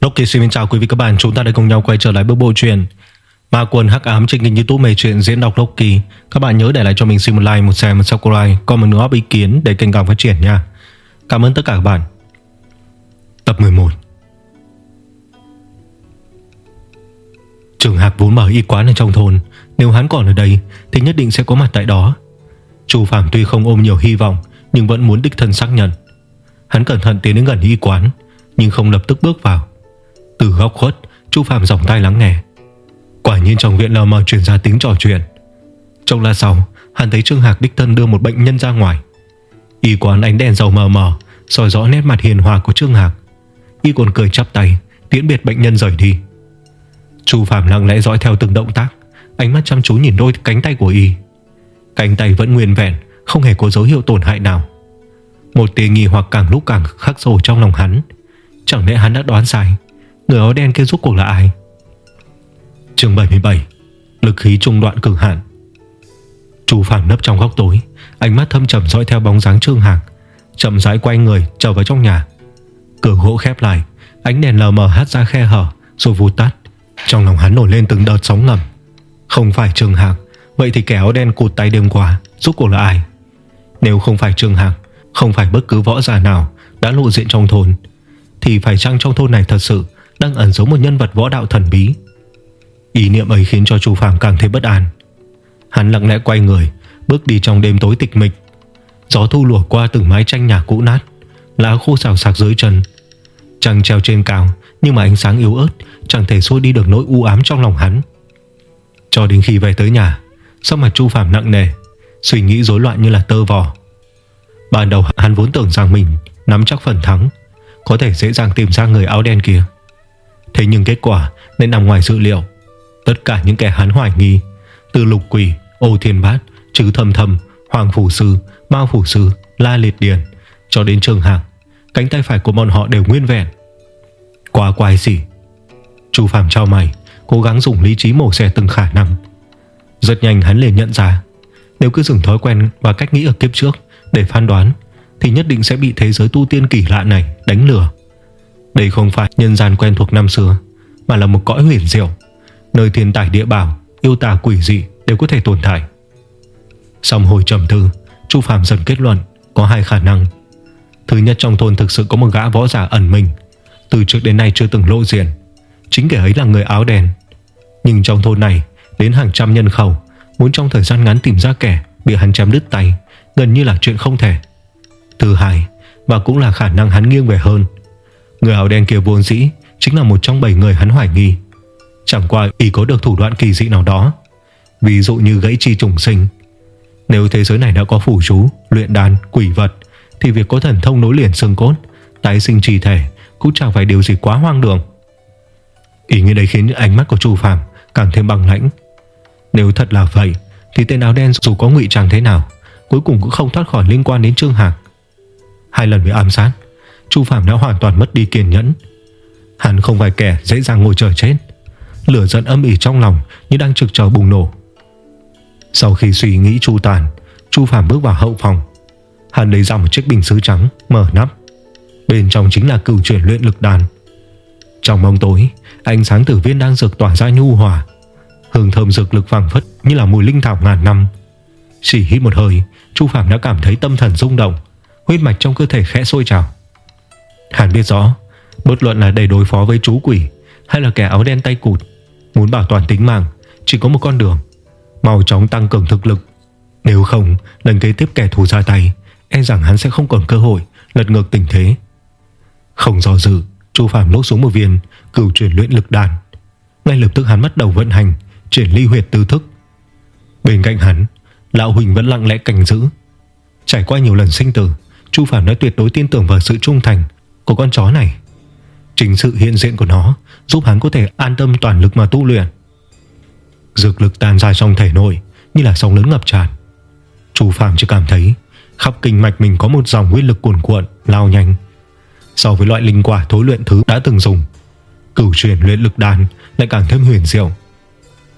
Loki xin chào quý vị các bạn. Chúng ta đã cùng nhau quay trở lại bước bộ truyện Ma quần hắc ám trên kênh youtube mê chuyện diễn đọc Loki Các bạn nhớ để lại cho mình xin một like, một share, một subscribe Còn một góp ý kiến để kênh càng phát triển nha. Cảm ơn tất cả các bạn. Tập 11 Trường Hạc vốn mở y quán ở trong thôn. Nếu hắn còn ở đây Thì nhất định sẽ có mặt tại đó. Chu Phạm tuy không ôm nhiều hy vọng Nhưng vẫn muốn đích thân xác nhận. Hắn cẩn thận tiến đến gần y quán Nhưng không lập tức bước vào. Từ góc khuất Chu Phạm dòng tay lắng nghe. Quả nhiên trong viện lờ mờ truyền ra tiếng trò chuyện. Trong la sau, Hắn thấy Trương Hạc đích thân đưa một bệnh nhân ra ngoài. Y quán ánh đèn dầu mờ mờ, soi rõ nét mặt hiền hòa của Trương Hạc. Y còn cười chắp tay, Tiễn biệt bệnh nhân rời đi. Chu Phạm lặng lẽ dõi theo từng động tác, Ánh mắt chăm chú nhìn đôi cánh tay của Y. Cánh tay vẫn nguyên vẹn, Không hề có dấu hiệu tổn hại nào. Một tia nghi hoặc càng lúc càng khắc sâu trong lòng hắn. Chẳng lẽ hắn đã đoán sai? Người áo đen kia rốt cuộc là ai? Chương 77 Lực khí trung đoạn cực hạn. Chú phản nấp trong góc tối, Ánh mắt thâm trầm dõi theo bóng dáng Trương Hạc, Chậm rãi quay người trở vào trong nhà. Cửa gỗ khép lại, Ánh đèn lờ mờ hát ra khe hở, Rồi vụt tắt. Trong lòng hắn nổi lên từng đợt sóng ngầm. Không phải Trương Hạc, Vậy thì kẻ áo đen cụt tay đêm qua Rốt cuộc là ai? Nếu không phải Trương Hạc, Không phải bất cứ võ giả nào đã lộ diện trong thôn, Thì phải chăng trong thôn này thật sự đang ẩn giấu một nhân vật võ đạo thần bí. Ý niệm ấy khiến cho Chu Phàm càng thêm bất an. Hắn lặng lẽ quay người, Bước đi trong đêm tối tịch mịch. Gió thu lùa qua từng mái tranh nhà cũ nát, Lá khô xào xạc dưới chân. Trăng treo trên cao, Nhưng mà ánh sáng yếu ớt, Chẳng thể xua đi được nỗi u ám trong lòng hắn. Cho đến khi về tới nhà Sau mặt Chu Phàm nặng nề, Suy nghĩ rối loạn như là tơ vò. Ban đầu hắn vốn tưởng rằng mình Nắm chắc phần thắng, Có thể dễ dàng tìm ra người áo đen kia. Thế nhưng kết quả nên nằm ngoài dự liệu. Tất cả những kẻ hắn hoài nghi Từ lục quỷ, ô thiên bát Chứ thầm thầm, hoàng phủ sư Mao phủ sư, la liệt điền Cho đến trường hạng Cánh tay phải của bọn họ đều nguyên vẹn. Quá quái gì? Chú Phạm trao mày Cố gắng dùng lý trí mổ xẻ từng khả năng. Rất nhanh hắn liền nhận ra Nếu cứ dừng thói quen và cách nghĩ ở kiếp trước Để phán đoán Thì nhất định sẽ bị thế giới tu tiên kỳ lạ này đánh lừa. Đây không phải nhân gian quen thuộc năm xưa, Mà là một cõi huyền diệu, Nơi thiên tài địa bảo, Yêu tà quỷ dị đều có thể tồn tại. Xong hồi trầm thư Chu Phạm dần kết luận Có hai khả năng. Thứ nhất, trong thôn thực sự có một gã võ giả ẩn mình, Từ trước đến nay chưa từng lộ diện, Chính kẻ ấy là người áo đen. Nhưng trong thôn này, Đến hàng trăm nhân khẩu, Muốn trong thời gian ngắn tìm ra kẻ Bị hắn chém đứt tay, Gần như là chuyện không thể. Thứ hai, Và cũng là khả năng hắn nghiêng về hơn Người áo đen kia vốn dĩ Chính là một trong bảy người hắn hoài nghi. Chẳng qua y có được thủ đoạn kỳ dị nào đó Ví dụ như gãy chi trùng sinh. Nếu thế giới này đã có phủ chú Luyện đàn, quỷ vật Thì việc có thần thông nối liền xương cốt Tái sinh trì thể Cũng chẳng phải điều gì quá hoang đường. Ý nghĩ đấy khiến ánh mắt của Chu Phạm Càng thêm bằng lãnh. Nếu thật là vậy Thì tên áo đen dù có ngụy trang thế nào Cuối cùng cũng không thoát khỏi liên quan đến Trương Hạc. Hai lần bị ám sát Chu Phạm đã hoàn toàn mất đi kiên nhẫn. Hắn không phải kẻ dễ dàng ngồi chờ chết. Lửa giận âm ỉ trong lòng Như đang trực chờ bùng nổ. Sau khi suy nghĩ chu tàn, Chu Phạm bước vào hậu phòng. Hắn lấy ra một chiếc bình sứ trắng, Mở nắp. Bên trong chính là cửu chuyển luyện lực đàn. Trong bóng tối, Ánh sáng tử viên đang dược tỏa ra nhu hòa. Hương thơm dược lực phẳng phất Như là mùi linh thảo ngàn năm. Chỉ hít một hơi, Chu Phạm đã cảm thấy tâm thần rung động. Huyết mạch trong cơ thể khẽ sôi trào. Hắn biết rõ, Bất luận là để đối phó với chú quỷ Hay là kẻ áo đen tay cụt, Muốn bảo toàn tính mạng, Chỉ có một con đường màu chóng tăng cường thực lực. Nếu không lần kế tiếp kẻ thù ra tay E rằng hắn sẽ không còn cơ hội Lật ngược tình thế. Không do dự, Chu Phạm lốt xuống một viên, Cửu chuyển luyện lực đàn Ngay lập tức hắn bắt đầu vận hành, Chuyển ly huyệt tư thức. Bên cạnh hắn, Lão Huỳnh vẫn lặng lẽ cảnh giữ. Trải qua nhiều lần sinh tử, Chu Phạm đã tuyệt đối tin tưởng vào sự trung thành của con chó này. Chính sự hiện diện của nó Giúp hắn có thể an tâm toàn lực mà tu luyện. Dược lực tan ra trong thể nội Như là sóng lớn ngập tràn. Chú Phạm chỉ cảm thấy Khắp kinh mạch mình có một dòng nguyên lực cuồn cuộn, Lao nhanh. So với loại linh quả thối luyện thứ đã từng dùng, Cửu chuyển luyện lực đàn Lại càng thêm huyền diệu.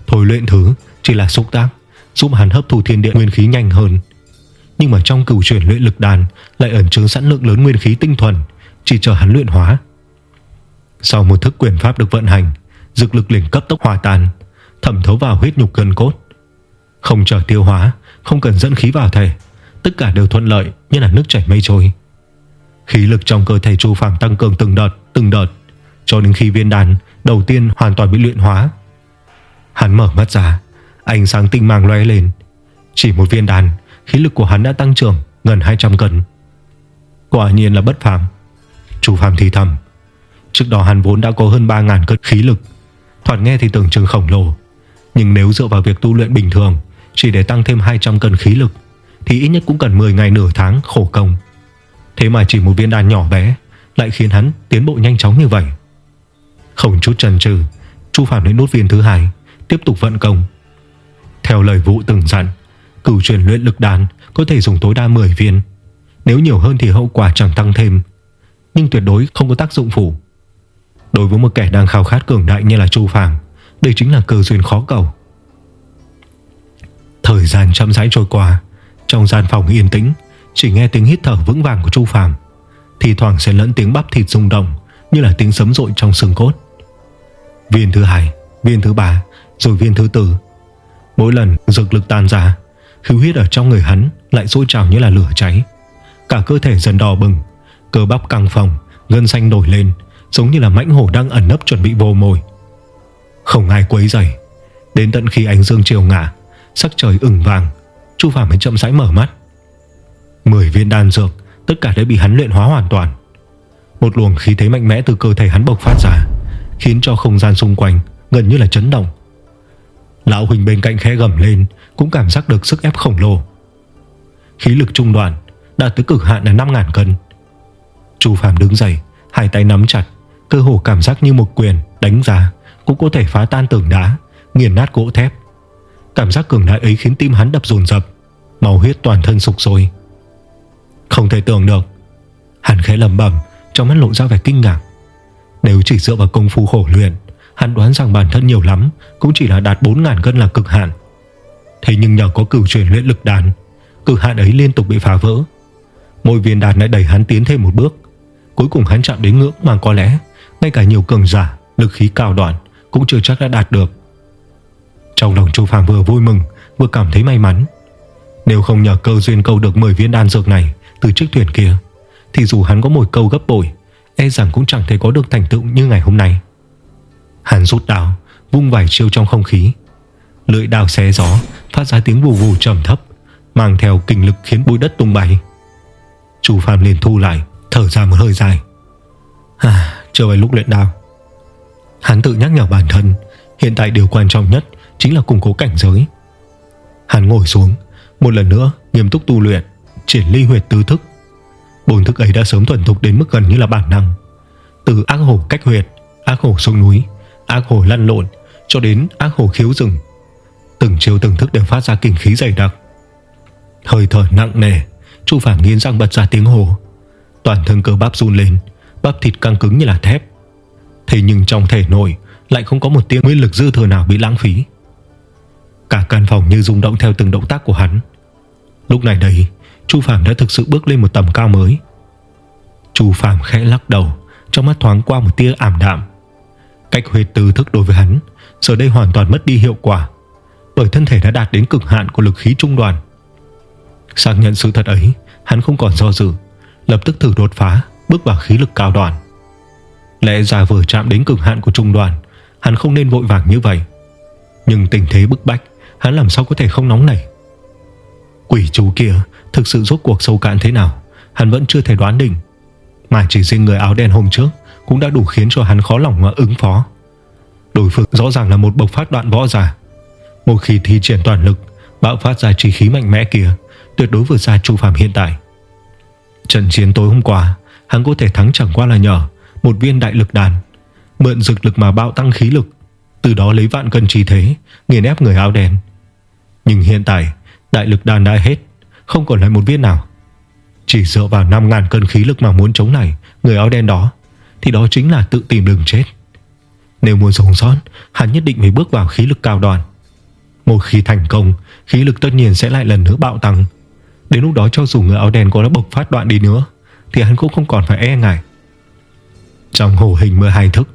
Thối luyện thứ chỉ là xúc tác, Giúp hắn hấp thu thiên địa nguyên khí nhanh hơn. Nhưng mà trong cửu chuyển luyện lực đàn Lại ẩn chứa sẵn lượng lớn nguyên khí tinh thuần chỉ chờ hắn luyện hóa. Sau một thức quyền pháp được vận hành Dược lực liền cấp tốc hòa tan Thẩm thấu vào huyết nhục gần cốt. Không chờ tiêu hóa Không cần dẫn khí vào thể Tất cả đều thuận lợi như là nước chảy mây trôi. Khí lực trong cơ thể Chu Phàm tăng cường từng đợt Từng đợt Cho đến khi viên đan đầu tiên hoàn toàn bị luyện hóa. Hắn mở mắt ra Ánh sáng tinh mang lóe lên. Chỉ một viên đan, Khí lực của hắn đã tăng trưởng gần 200 cân. Quả nhiên là bất phàm. Chu Phàm thì thầm. Trước đó hắn vốn đã có hơn 3.000 cân khí lực. Thoạt nghe thì tưởng chừng khổng lồ. Nhưng nếu dựa vào việc tu luyện bình thường, Chỉ để tăng thêm 200 cân khí lực, Thì ít nhất cũng cần 10 ngày nửa tháng khổ công. Thế mà chỉ một viên đan nhỏ bé Lại khiến hắn tiến bộ nhanh chóng như vậy. Không chút chần chừ, Chu Phạm đến nốt viên thứ hai, Tiếp tục vận công. Theo lời vụ từng dặn, Cửu truyền luyện lực đan Có thể dùng tối đa 10 viên. Nếu nhiều hơn thì hậu quả chẳng tăng thêm. Nhưng tuyệt đối không có tác dụng phủ Đối với một kẻ đang khao khát cường đại như là Chu Phàm Đây chính là cơ duyên khó cầu. Thời gian chậm rãi trôi qua, Trong gian phòng yên tĩnh, Chỉ nghe tiếng hít thở vững vàng của Chu Phàm Thì thoảng xen lẫn tiếng bắp thịt rung động, Như là tiếng sấm rội trong xương cốt. Viên thứ hai, Viên thứ ba, Rồi viên thứ tư. Mỗi lần dược lực tan ra Khí huyết ở trong người hắn lại sôi trào như là lửa cháy. Cả cơ thể dần đỏ bừng Cơ bắp căng phòng, Gân xanh nổi lên Giống như là mãnh hổ đang ẩn nấp chuẩn bị vô mồi. Không ai quấy rầy. Đến tận khi ánh dương chiều ngả Sắc trời ửng vàng Chu Phạm mới chậm rãi mở mắt. Mười viên đan dược Tất cả đã bị hắn luyện hóa hoàn toàn. Một luồng khí thế mạnh mẽ từ cơ thể hắn bộc phát ra Khiến cho không gian xung quanh Gần như là chấn động. Lão Huỳnh bên cạnh khẽ gầm lên Cũng cảm giác được sức ép khổng lồ. Khí lực trung đoạn Đạt tới cực hạn là 5.000 cân. Chu Phạm đứng dậy, Hai tay nắm chặt, Cơ hồ cảm giác như một quyền đánh ra Cũng có thể phá tan tường đá, Nghiền nát gỗ thép. Cảm giác cường đại ấy khiến tim hắn đập dồn dập, máu huyết toàn thân sục sôi. Không thể tưởng được, Hắn khẽ lầm bẩm, Trong mắt lộ ra vẻ kinh ngạc. Nếu chỉ dựa vào công phu khổ luyện, Hắn đoán rằng bản thân nhiều lắm Cũng chỉ là đạt 4000 cân là cực hạn. Thế nhưng nhờ có cửu truyền luyện lực đàn, Cực hạn ấy liên tục bị phá vỡ. Mỗi viên đàn lại đẩy hắn tiến thêm một bước. Cuối cùng hắn chạm đến ngưỡng mà có lẽ ngay cả nhiều cường giả, Lực khí cao đoạn Cũng chưa chắc đã đạt được. Trong lòng Chu Phàm vừa vui mừng, Vừa cảm thấy may mắn. Nếu không nhờ cơ duyên câu được 10 viên đan dược này Từ chiếc thuyền kia, Thì dù hắn có một câu gấp bội E rằng cũng chẳng thể có được thành tựu như ngày hôm nay. Hắn rút đào Vung vài chiêu trong không khí. Lưỡi đào xé gió, Phát ra tiếng vù vù trầm thấp, Mang theo kinh lực khiến bụi đất tung bay. Chu Phàm liền thu lại Thở ra một hơi dài. À chưa phải lúc luyện đao. Hắn tự nhắc nhở bản thân, Hiện tại điều quan trọng nhất Chính là củng cố cảnh giới. Hắn ngồi xuống, Một lần nữa nghiêm túc tu luyện, Triển ly huyệt tứ thức. Bốn thức ấy đã sớm thuần thục đến mức gần như là bản năng. Từ ác hổ cách huyệt, Ác hổ sông núi, Ác hổ lăn lộn, Cho đến ác hổ khiếu rừng, Từng chiều từng thức đều phát ra kinh khí dày đặc. Hơi thở nặng nề, Chu Phạm nghiến răng bật ra tiếng hồ Toàn thân cơ bắp run lên, Bắp thịt căng cứng như là thép. Thế nhưng trong thể nội Lại không có một tiếng nguyên lực dư thừa nào bị lãng phí. Cả căn phòng như rung động Theo từng động tác của hắn. Lúc này đây, Chu Phạm đã thực sự bước lên một tầm cao mới. Chu Phạm khẽ lắc đầu, Trong mắt thoáng qua một tia ảm đạm. Cách huyệt tư thức đối với hắn, Giờ đây hoàn toàn mất đi hiệu quả, Bởi thân thể đã đạt đến cực hạn của lực khí trung đoàn. Xác nhận sự thật ấy, Hắn không còn do dự. Lập tức thử đột phá, Bước vào khí lực cao đoàn Lẽ ra vừa chạm đến cực hạn của trung đoàn, Hắn không nên vội vàng như vậy. Nhưng tình thế bức bách, Hắn làm sao có thể không nóng nảy? Quỷ chú kia Thực sự rốt cuộc sâu cạn thế nào, Hắn vẫn chưa thể đoán định. Mà chỉ riêng người áo đen hôm trước Cũng đã đủ khiến cho hắn khó lòng mà ứng phó. Đối phương rõ ràng là một bộc phát đoạn võ giả. Một khi thi triển toàn lực, Bạo phát ra trí khí mạnh mẽ kia, Tuyệt đối vượt xa Chu Phạm hiện tại. Trận chiến tối hôm qua, Hắn có thể thắng chẳng qua là nhờ Một viên đại lực đàn, Mượn dực lực mà bạo tăng khí lực, Từ đó lấy vạn cân trí thế, Nghiền ép người áo đen. Nhưng hiện tại, đại lực đàn đã hết, Không còn lại một viên nào. Chỉ dựa vào 5.000 cân khí lực mà muốn chống này Người áo đen đó, Thì đó chính là tự tìm đường chết. Nếu muốn sống sót, Hắn nhất định phải bước vào khí lực cao đoàn Một khi thành công, Khí lực tất nhiên sẽ lại lần nữa bạo tăng. Đến lúc đó cho dù người áo đen có đã bộc phát đoạn đi nữa, Thì hắn cũng không còn phải e ngại. Trong hồ hình 12 thức,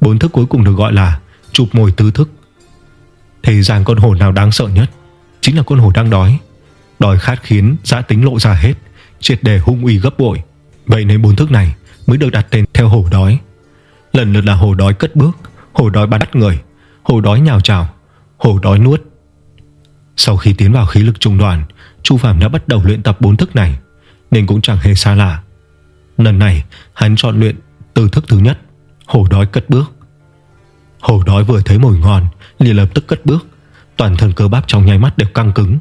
Bốn thức cuối cùng được gọi là Chụp mồi tứ thức. Thế gian con hổ nào đáng sợ nhất Chính là con hổ đang đói. Đói khát khiến giã tính lộ ra hết, Triệt đề hung uy gấp bội. Vậy nên bốn thức này mới được đặt tên theo hổ đói. Lần lượt là hổ đói cất bước Hổ đói bắt người Hổ đói nhào trào Hổ đói nuốt. Sau khi tiến vào khí lực trung đoàn Chu Phạm đã bắt đầu luyện tập bốn thức này, Nên cũng chẳng hề xa lạ. Lần này, hắn chọn luyện từ thức thứ nhất Hổ đói cất bước. Hổ đói vừa thấy mồi ngon, liền lập tức cất bước. Toàn thân cơ bắp trong nháy mắt đều căng cứng,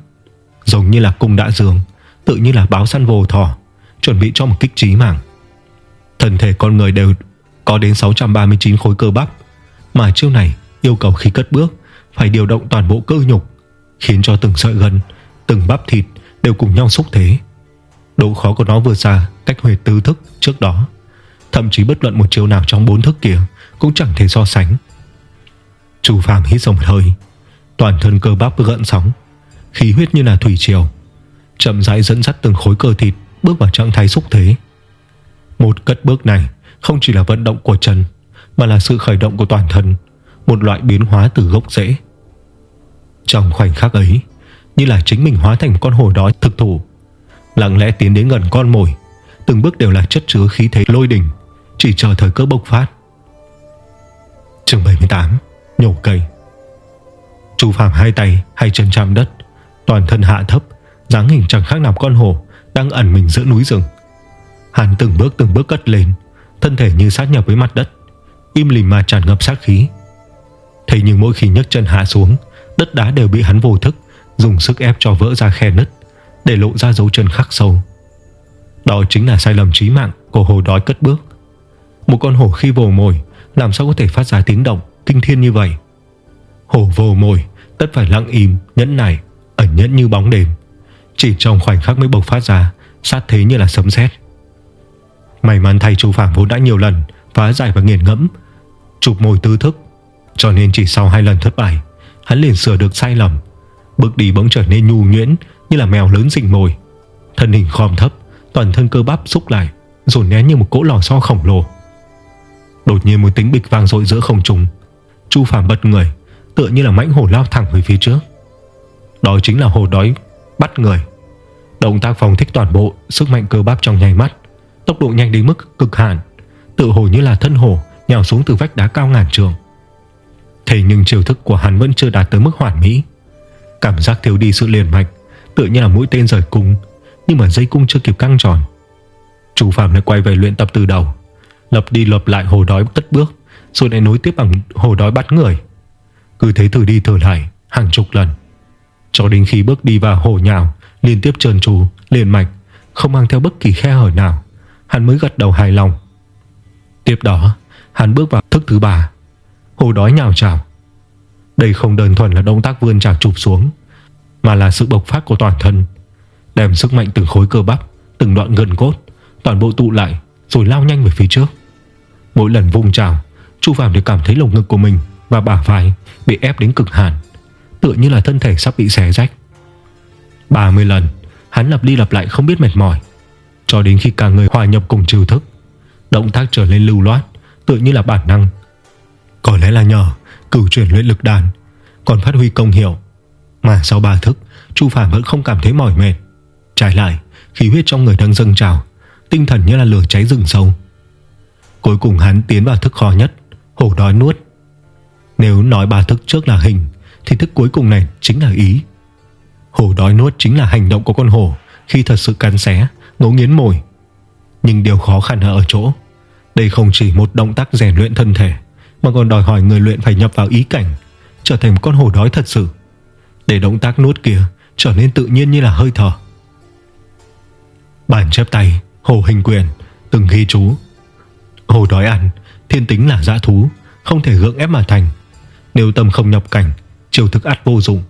Giống như là cung đã dường Tự như là báo săn vồ thỏ, Chuẩn bị cho một kích trí mạng. Thân thể con người đều có đến 639 khối cơ bắp, Mà chiêu này yêu cầu khi cất bước, Phải điều động toàn bộ cơ nhục, Khiến cho từng sợi gân Từng bắp thịt đều cùng nhau xúc thế. Độ khó của nó vừa xa Cách huệ tứ thức trước đó. Thậm chí bất luận một chiều nào trong bốn thức kia Cũng chẳng thể so sánh. Chu Phạm hít sông một hơi, Toàn thân cơ bắp gợn sóng, Khí huyết như là thủy triều, Chậm rãi dẫn dắt từng khối cơ thịt Bước vào trạng thái xúc thế. Một cất bước này không chỉ là vận động của chân Mà là sự khởi động của toàn thân, Một loại biến hóa từ gốc rễ. Trong khoảnh khắc ấy như là chính mình hóa thành một con hổ đói thực thủ Lặng lẽ tiến đến gần con mồi, Từng bước đều là chất chứa khí thế lôi đỉnh Chỉ chờ thời cơ bộc phát. Chương 78 Nhổ cây. Chu Phạm hai tay hai chân chạm đất, Toàn thân hạ thấp, dáng hình chẳng khác nào con hổ Đang ẩn mình giữa núi rừng. Hắn từng bước từng bước cất lên, Thân thể như sát nhập với mặt đất, Im lìm mà tràn ngập sát khí. Thế nhưng mỗi khi nhấc chân hạ xuống, Đất đá đều bị hắn vô thức Dùng sức ép cho vỡ ra khe nứt Để lộ ra dấu chân khắc sâu. Đó chính là sai lầm chí mạng Của hồ đói cất bước. Một con hổ khi vồ mồi Làm sao có thể phát ra tiếng động kinh thiên như vậy? Hổ vồ mồi Tất phải lặng im, nhẫn nại Ẩn nhẫn như bóng đêm. Chỉ trong khoảnh khắc mới bộc phát ra Sát thế như là sấm sét. May mắn thầy chú Phạm vốn đã nhiều lần Phá giải và nghiền ngẫm Chụp mồi tư thức. Cho nên chỉ sau hai lần thất bại Hắn liền sửa được sai lầm Bước đi bỗng trở nên nhu nhuyễn, Như là mèo lớn rình mồi. Thân hình khom thấp, Toàn thân cơ bắp xúc lại, dồn nén như một cỗ lò xo khổng lồ. Đột nhiên một tính bịch vang dội giữa không trung. Chu phàm bật người, Tựa như là mãnh hổ lao thẳng về phía trước. Đó chính là hồ đói, bắt người. Động tác phòng thích toàn bộ, Sức mạnh cơ bắp trong nháy mắt, Tốc độ nhanh đến mức cực hạn Tự hồ như là thân hổ Nhào xuống từ vách đá cao ngàn trường Thế nhưng chiều thức của hắn vẫn chưa đạt tới mức hoàn mỹ. Cảm giác thiếu đi sự liền mạch Tự như là mũi tên rời cung Nhưng mà dây cung chưa kịp căng tròn. Chú Phạm lại quay về luyện tập từ đầu Lập đi lập lại hồ đói tất bước Rồi lại nối tiếp bằng hồ đói bắt người. Cứ thế thử đi thử lại Hàng chục lần. Cho đến khi bước đi vào hồ nhào Liên tiếp trơn tru, liền mạch Không mang theo bất kỳ khe hở nào Hắn mới gật đầu hài lòng. Tiếp đó hắn bước vào thức thứ ba. Hồ đói nhào trào đây không đơn thuần là động tác vươn trào chụp xuống, Mà là sự bộc phát của toàn thân, Đem sức mạnh từng khối cơ bắp, Từng đoạn gần cốt, Toàn bộ tụ lại rồi lao nhanh về phía trước. Mỗi lần vung trào Chu Phạm đều cảm thấy lồng ngực của mình Và bả vai bị ép đến cực hạn, Tựa như là thân thể sắp bị xé rách. 30 lần, Hắn lặp đi lặp lại không biết mệt mỏi, cho đến khi cả người hòa nhập cùng chiêu thức, Động tác trở lên lưu loát, Tựa như là bản năng. Có lẽ là nhờ cửu chuyển luyện lực đàn, Còn phát huy công hiệu. Mà sau ba thức, Chu Phạm vẫn không cảm thấy mỏi mệt. Trái lại, khí huyết trong người đang dâng trào, Tinh thần như là lửa cháy rừng sâu. Cuối cùng hắn tiến vào thức khó nhất, Hổ đói nuốt. Nếu nói ba thức trước là hình, Thì thức cuối cùng này chính là ý. Hổ đói nuốt chính là hành động của con hổ, Khi thật sự cắn xé, ngấu nghiến mồi. Nhưng điều khó khăn ở chỗ, Đây không chỉ một động tác rèn luyện thân thể mà còn đòi hỏi người luyện phải nhập vào ý cảnh, Trở thành một con hổ đói thật sự. Để động tác nuốt kia Trở nên tự nhiên như là hơi thở. Bản chép tay, Hồ hình quyền, Từng ghi chú. Hồ đói ăn, Thiên tính là dã thú, Không thể gượng ép mà thành. Nếu tâm không nhập cảnh Chiều thức ắt vô dụng.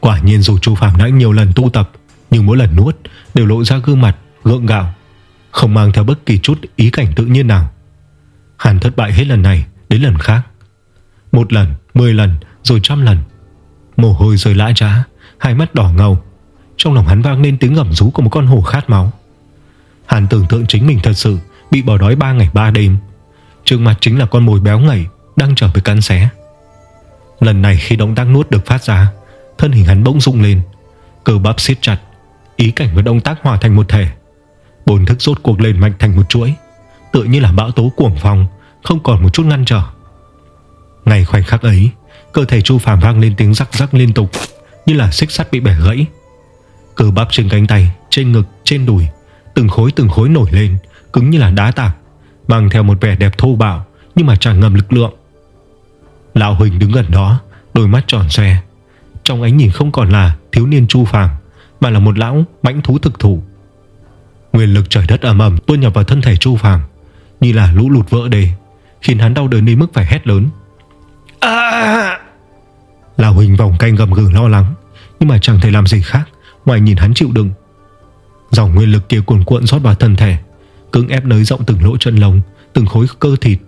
Quả nhiên dù Chu Phạm đã nhiều lần tu tập, nhưng mỗi lần nuốt đều lộ ra gương mặt gượng gạo, Không mang theo bất kỳ chút ý cảnh tự nhiên nào. Hàn thất bại hết lần này Đến lần khác. Một lần, mười lần, rồi trăm lần. Mồ hôi rơi lã trá Hai mắt đỏ ngầu. Trong lòng hắn vang lên tiếng ngẩm rú của một con hổ khát máu. Hắn tưởng tượng chính mình thật sự Bị bỏ đói ba ngày ba đêm. Trước mặt chính là con mồi béo ngẩy Đang trở về cắn xé. Lần này khi động tác nuốt được phát ra Thân hình hắn bỗng rung lên. Cơ bắp siết chặt Ý cảnh và động tác hòa thành một thể. Bồn thức rốt cuộc lên mạnh thành một chuỗi Tựa như là bão tố cuồng phong. Không còn một chút ngăn trở. Ngày khoảnh khắc ấy Cơ thể Chu Phàm vang lên tiếng rắc rắc liên tục Như là xích sắt bị bẻ gãy. Cơ bắp trên cánh tay Trên ngực, trên đùi Từng khối từng khối nổi lên Cứng như là đá tạc Mang theo một vẻ đẹp thô bạo Nhưng mà tràn ngầm lực lượng. Lão Huỳnh đứng gần đó Đôi mắt tròn xoe. Trong ánh nhìn không còn là thiếu niên Chu Phàm Mà là một lão mãnh thú thực thụ. Nguyên lực trời đất ầm ầm tuôn nhập vào thân thể Chu Phàm Như là lũ lụt vỡ đê. Khiến hắn đau đớn đến mức phải hét lớn. À! Lão Huỳnh vòng canh gầm gừ lo lắng Nhưng mà chẳng thể làm gì khác Ngoài nhìn hắn chịu đựng. Dòng nguyên lực kia cuồn cuộn rót vào thân thể Cứng ép nới rộng từng lỗ chân lông Từng khối cơ thịt.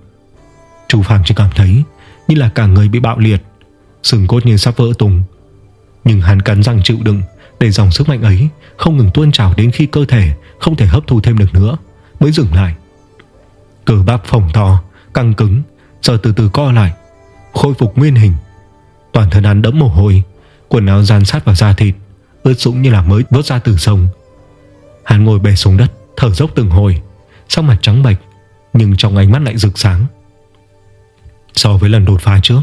Chu Phàm chỉ cảm thấy Như là cả người bị bạo liệt Sừng cốt như sắp vỡ tung. Nhưng hắn cắn răng chịu đựng Để dòng sức mạnh ấy không ngừng tuôn trào đến khi cơ thể Không thể hấp thu thêm được nữa Mới dừng lại. Cờ bắp phồng to, căng cứng, rồi từ từ co lại, Khôi phục nguyên hình. Toàn thân hắn đẫm mồ hôi, Quần áo dàn sát vào da thịt, Ướt sũng như là mới vớt ra từ sông. Hắn ngồi bè xuống đất, Thở dốc từng hồi Sau mặt trắng bệch, Nhưng trong ánh mắt lại rực sáng. So với lần đột phá trước,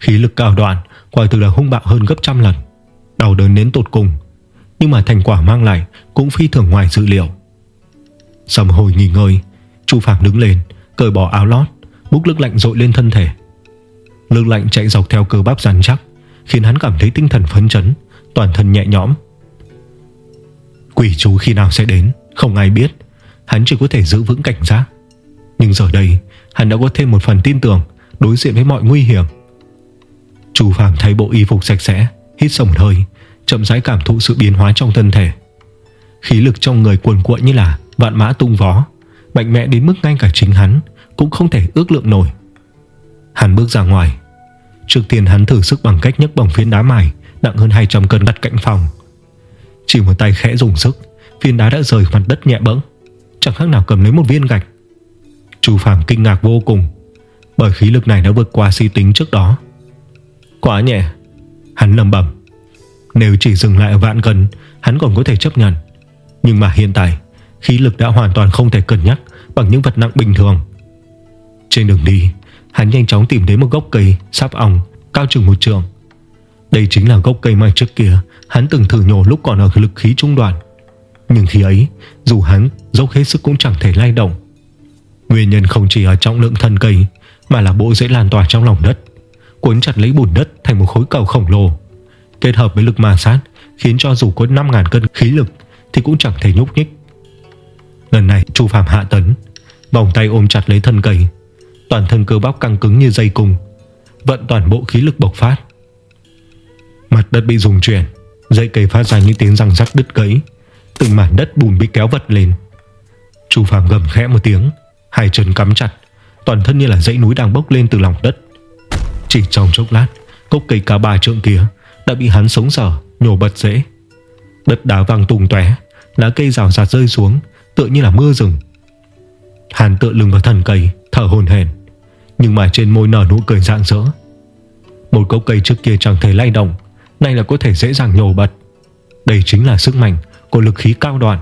Khí lực cao đoạn, Quả thực là hung bạo hơn gấp trăm lần, Đau đớn đến tột cùng, Nhưng mà thành quả mang lại Cũng phi thường ngoài dự liệu. Sau một hồi nghỉ ngơi, Chu Phạm đứng lên, Cởi bỏ áo lót Búc lực lạnh dội lên thân thể. Lực lạnh chạy dọc theo cơ bắp rắn chắc, Khiến hắn cảm thấy tinh thần phấn chấn, Toàn thân nhẹ nhõm. Quỷ chú khi nào sẽ đến, Không ai biết. Hắn chỉ có thể giữ vững cảnh giác. Nhưng giờ đây, hắn đã có thêm một phần tin tưởng Đối diện với mọi nguy hiểm. Chú Phạm thay bộ y phục sạch sẽ, Hít sông hơi, Chậm rãi cảm thụ sự biến hóa trong thân thể. Khí lực trong người cuồn cuộn như là Vạn mã tung vó, Mạnh mẽ đến mức ngay cả chính hắn cũng không thể ước lượng nổi. Hắn bước ra ngoài. Trước tiên hắn thử sức bằng cách nhấc bổng phiến đá mài, Nặng hơn 200 cân đặt cạnh phòng. Chỉ một tay khẽ dùng sức, Phiến đá đã rời mặt đất nhẹ bẫng. Chẳng khác nào cầm lấy một viên gạch. Chu phàm kinh ngạc vô cùng, Bởi khí lực này đã vượt qua suy tính trước đó. Quá nhẹ, Hắn lầm bẩm. Nếu chỉ dừng lại ở vạn cân, Hắn còn có thể chấp nhận. Nhưng mà hiện tại, Khí lực đã hoàn toàn không thể cân nhắc Bằng những vật nặng bình thường. Trên đường đi, Hắn nhanh chóng tìm đến một gốc cây Sáp ong, cao chừng một trường Đây chính là gốc cây mà trước kia Hắn từng thử nhổ lúc còn ở lực khí trung đoàn. Nhưng khi ấy, Dù hắn dốc hết sức cũng chẳng thể lay động. Nguyên nhân không chỉ ở trọng lượng thân cây, Mà là bộ dễ lan tỏa trong lòng đất, Cuốn chặt lấy bùn đất thành một khối cầu khổng lồ. Kết hợp với lực ma sát Khiến cho dù có 5.000 cân khí lực Thì cũng chẳng thể nhúc nhích. Lần này, Chu Phạm hạ tấn Vòng tay ôm chặt lấy thân cây Toàn thân cơ bắp căng cứng như dây cung Vận toàn bộ khí lực bộc phát. Mặt đất bị dùng chuyển Dây cây phát ra những tiếng răng rắc đứt gãy, Từng mảng đất bùn bị kéo vật lên. Chu Phạm gầm khẽ một tiếng Hai chân cắm chặt Toàn thân như là dãy núi đang bốc lên từ lòng đất. Chỉ trong chốc lát Cốc cây cá bà trượng kia Đã bị hắn sống sở nhổ bật rễ. Đất đá văng tung tóe Lá cây rào rạt rơi xuống Tựa như là mưa rừng. Hàn tựa lưng vào thân cây Thở hồn hển. Nhưng mà trên môi nở nụ cười rạng rỡ. Một gốc cây trước kia chẳng thể lay động, Nay là có thể dễ dàng nhổ bật. Đây chính là sức mạnh của lực khí cao đoạn.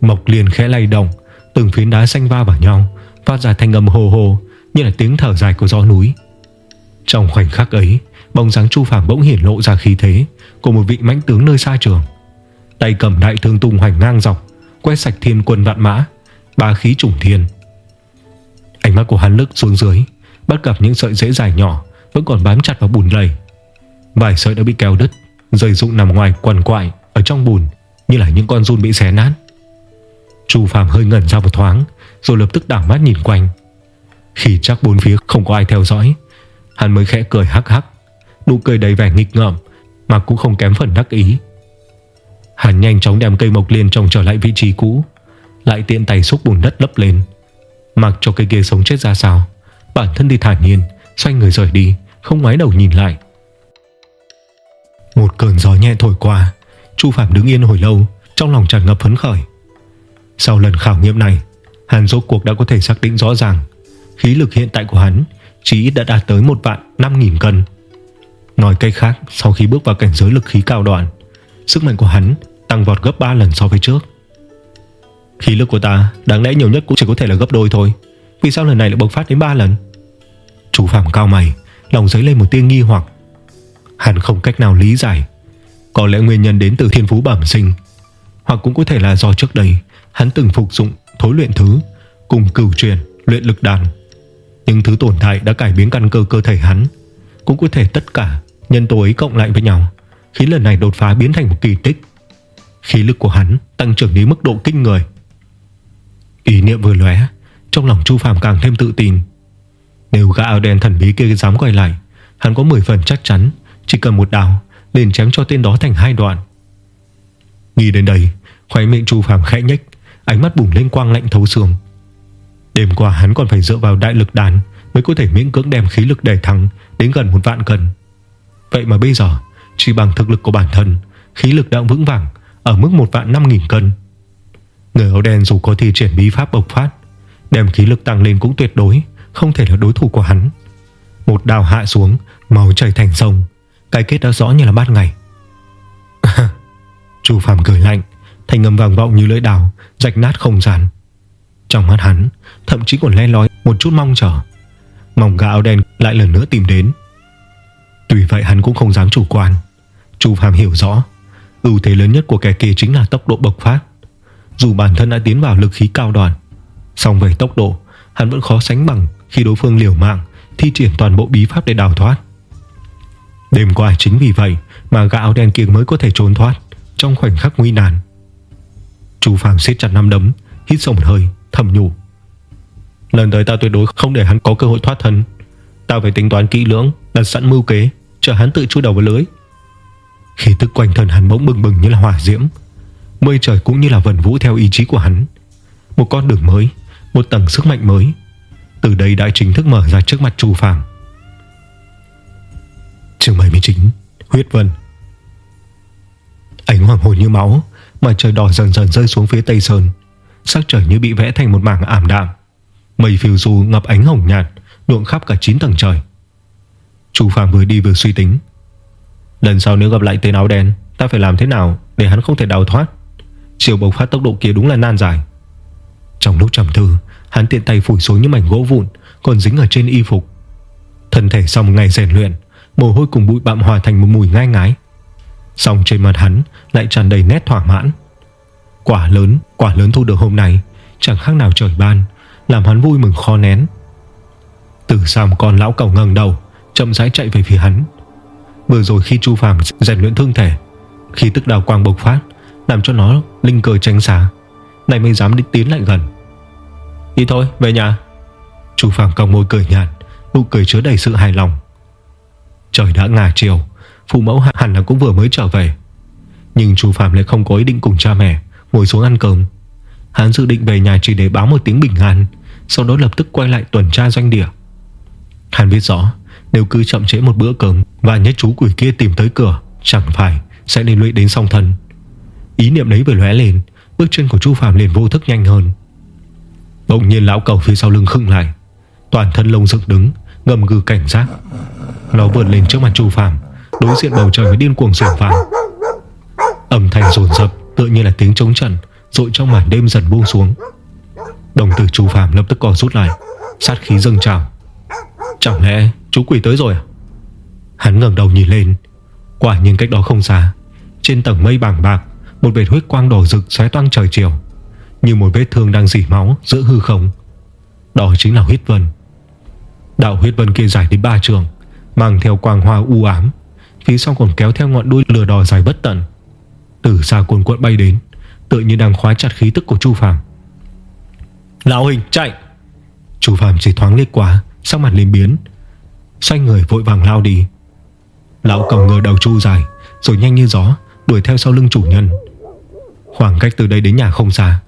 Mộc liền khẽ lay động, Từng phiến đá xanh va vào nhau, Phát ra thanh âm hồ hồ Như là tiếng thở dài của gió núi. Trong khoảnh khắc ấy, Bóng dáng Chu Phàm bỗng hiển lộ ra khí thế Của một vị mãnh tướng nơi xa trường. Tay cầm đại thương tung hoành ngang dọc, Quét sạch thiên quân vạn mã, Ba khí trùng thiên. Ánh mắt của hắn lướt xuống dưới, Bắt gặp những sợi rễ dài nhỏ Vẫn còn bám chặt vào bùn lầy. Vài sợi đã bị kéo đứt, dây rụng nằm ngoài quằn quại Ở trong bùn Như là những con run bị xé nát. Chu Phạm hơi ngẩn ra một thoáng, Rồi lập tức đảo mắt nhìn quanh. Khi chắc bốn phía không có ai theo dõi, Hắn mới khẽ cười hắc hắc, Nụ cười đầy vẻ nghịch ngợm Mà cũng không kém phần đắc ý. Hắn nhanh chóng đem cây mộc liên trồng trở lại vị trí cũ, Lại tiện tay xúc bùn đất lấp lên. Mặc cho cây kia sống chết ra sao? Bản thân đi thản nhiên, Xoay người rời đi, Không ngoái đầu nhìn lại. Một cơn gió nhẹ thổi qua, Chu Phạm đứng yên hồi lâu, Trong lòng tràn ngập phấn khởi. Sau lần khảo nghiệm này, Hàn rốt cuộc đã có thể xác định rõ ràng, Khí lực hiện tại của hắn Chỉ ít đã đạt tới một vạn 5.000 cân. Nói cách khác, Sau khi bước vào cảnh giới lực khí cao đoạn, Sức mạnh của hắn tăng vọt gấp 3 lần so với trước. Khí lực của ta, Đáng lẽ nhiều nhất cũng chỉ có thể là gấp đôi thôi. Vì sao lần này lại bộc phát đến 3 lần? Chú Phạm cao mày, Lòng giấy lên một tiếng nghi hoặc. Hắn không cách nào lý giải. Có lẽ nguyên nhân đến từ thiên phú bẩm sinh. Hoặc cũng có thể là do trước đây, Hắn từng phục dụng, thối luyện thứ, Cùng cửu truyền, luyện lực đàn. Những thứ tồn tại đã cải biến căn cơ cơ thể hắn. Cũng có thể tất cả, Nhân tố ấy cộng lại với nhau, Khiến lần này đột phá biến thành một kỳ tích. Khí lực của hắn tăng trưởng đến mức độ kinh người. Ý niệm vừa lóe, Trong lòng Chu Phạm càng thêm tự tin. Nếu gã áo đen thần bí kia dám quay lại, Hắn có 10 phần chắc chắn, Chỉ cần một đào liền chém cho tên đó thành hai đoạn. Nghĩ đến đây Khóe miệng Chu Phạm khẽ nhếch, Ánh mắt bùng lên quang lạnh thấu xương. Đêm qua hắn còn phải dựa vào đại lực đàn Mới có thể miễn cưỡng đem khí lực để thắng Đến gần một vạn cân. Vậy mà bây giờ, Chỉ bằng thực lực của bản thân, Khí lực đã vững vàng Ở mức một vạn năm nghìn cân. Người áo đen dù có thi triển bí pháp bộc phát, Đem khí lực tăng lên cũng tuyệt đối, Không thể là đối thủ của hắn. Một đào hạ xuống Màu chảy thành sông, Cái kết đã rõ như là bát ngày. Chu Phạm cười lạnh Thành ngầm vàng vọng như lưỡi đào Rạch nát không gian. Trong mắt hắn, Thậm chí còn le lói một chút mong chờ. Mong gã áo đen lại lần nữa tìm đến. Tuy vậy hắn cũng không dám chủ quan. Chu Phạm hiểu rõ, ưu thế lớn nhất của kẻ kia chính là tốc độ bộc phát. Dù bản thân đã tiến vào lực khí cao đoàn song về tốc độ, Hắn vẫn khó sánh bằng khi đối phương liều mạng, Thi triển toàn bộ bí pháp để đào thoát. Đêm qua chính vì vậy Mà gã áo đen kia mới có thể trốn thoát Trong khoảnh khắc nguy nan. Chu Phạm siết chặt năm đấm, Hít sâu một hơi, thầm nhủ. Lần tới ta tuyệt đối không để hắn có cơ hội thoát thân. Ta phải tính toán kỹ lưỡng, Đặt sẵn mưu kế, Chờ hắn tự chui đầu vào lưới. Khi tức quanh thân hắn bỗng bừng bừng như là hỏa diễm Mây trời cũng như là vần vũ theo ý chí của hắn. Một con đường mới, Một tầng sức mạnh mới. Từ đây đã chính thức mở ra trước mặt Chu Phàm. Chương 79 Huyết Vân. Ánh hoàng hồn như máu, Mà trời đỏ dần dần rơi xuống phía tây sơn. Sắc trời như bị vẽ thành một mảng ảm đạm. Mây phiêu du ngập ánh hồng nhạt, Nhuộm khắp cả 9 tầng trời. Chu Phạm vừa đi vừa suy tính. Lần sau nếu gặp lại tên áo đen, Ta phải làm thế nào để hắn không thể đào thoát? Chiều bộc phát tốc độ kia đúng là nan giải. Trong lúc trầm thư Hắn tiện tay phủi xuống những mảnh gỗ vụn Còn dính ở trên y phục. Thân thể sau một ngày rèn luyện Mồ hôi cùng bụi bặm hòa thành một mùi ngai ngái. Xong trên mặt hắn Lại tràn đầy nét thỏa mãn. Quả lớn, quả lớn thu được hôm nay Chẳng khác nào trời ban Làm hắn vui mừng khó nén. Từ xa một con lão cầu ngẩng đầu Chậm rãi chạy về phía hắn. Vừa rồi khi Chu Phàm rèn luyện thương thể Khi tức đào quang bộc phát làm cho nó linh cơ tránh xa. Này mới dám đi tiến lại gần. Đi thôi, về nhà. Chu Phạm cong môi cười nhạt, Nụ cười chứa đầy sự hài lòng. Trời đã ngả chiều, Phụ mẫu hẳn là cũng vừa mới trở về. Nhưng Chu Phạm lại không có ý định cùng cha mẹ Ngồi xuống ăn cơm. Hắn dự định về nhà chỉ để báo một tiếng bình an, Sau đó lập tức quay lại tuần tra doanh địa. Hắn biết rõ, Nếu cứ chậm trễ một bữa cơm Và nhất chú quỷ kia tìm tới cửa, Chẳng phải sẽ liên lụy đến song thân. Ý niệm đấy vừa lóe lên Bước chân của Chu phàm liền vô thức nhanh hơn. Bỗng nhiên lão cầu phía sau lưng khựng lại Toàn thân lông dựng đứng Ngầm gừ cảnh giác. Nó vượt lên trước mặt Chu phàm, Đối diện bầu trời với điên cuồng sổ vàng Âm thanh rồn rập Tựa như là tiếng trống trận Rội trong màn đêm dần buông xuống. Đồng tử chú phàm lập tức co rút lại Sát khí dâng trào. Chẳng lẽ chú quỷ tới rồi à? Hắn ngẩng đầu nhìn lên Quả nhiên cách đó không xa Trên tầng mây bàng bạc một vệt huyết quang đỏ rực xoáy toang trời chiều, Như một vết thương đang dỉ máu giữa hư không. Đó chính là huyết vân. Đạo huyết vân kia dài đến ba trường, Mang theo quang hoa u ám, Phía sau còn kéo theo ngọn đuôi lửa đỏ dài bất tận. Từ xa cuồn cuộn bay đến Tự như đang khóa chặt khí tức của Chu Phàm. Lão hình chạy! Chu Phàm chỉ thoáng liếc quá Sắc mặt liền biến. Xoay người vội vàng lao đi. Lão cầm ngờ đầu chu dài, Rồi nhanh như gió đuổi theo sau lưng chủ nhân. Khoảng cách từ đây đến nhà không xa,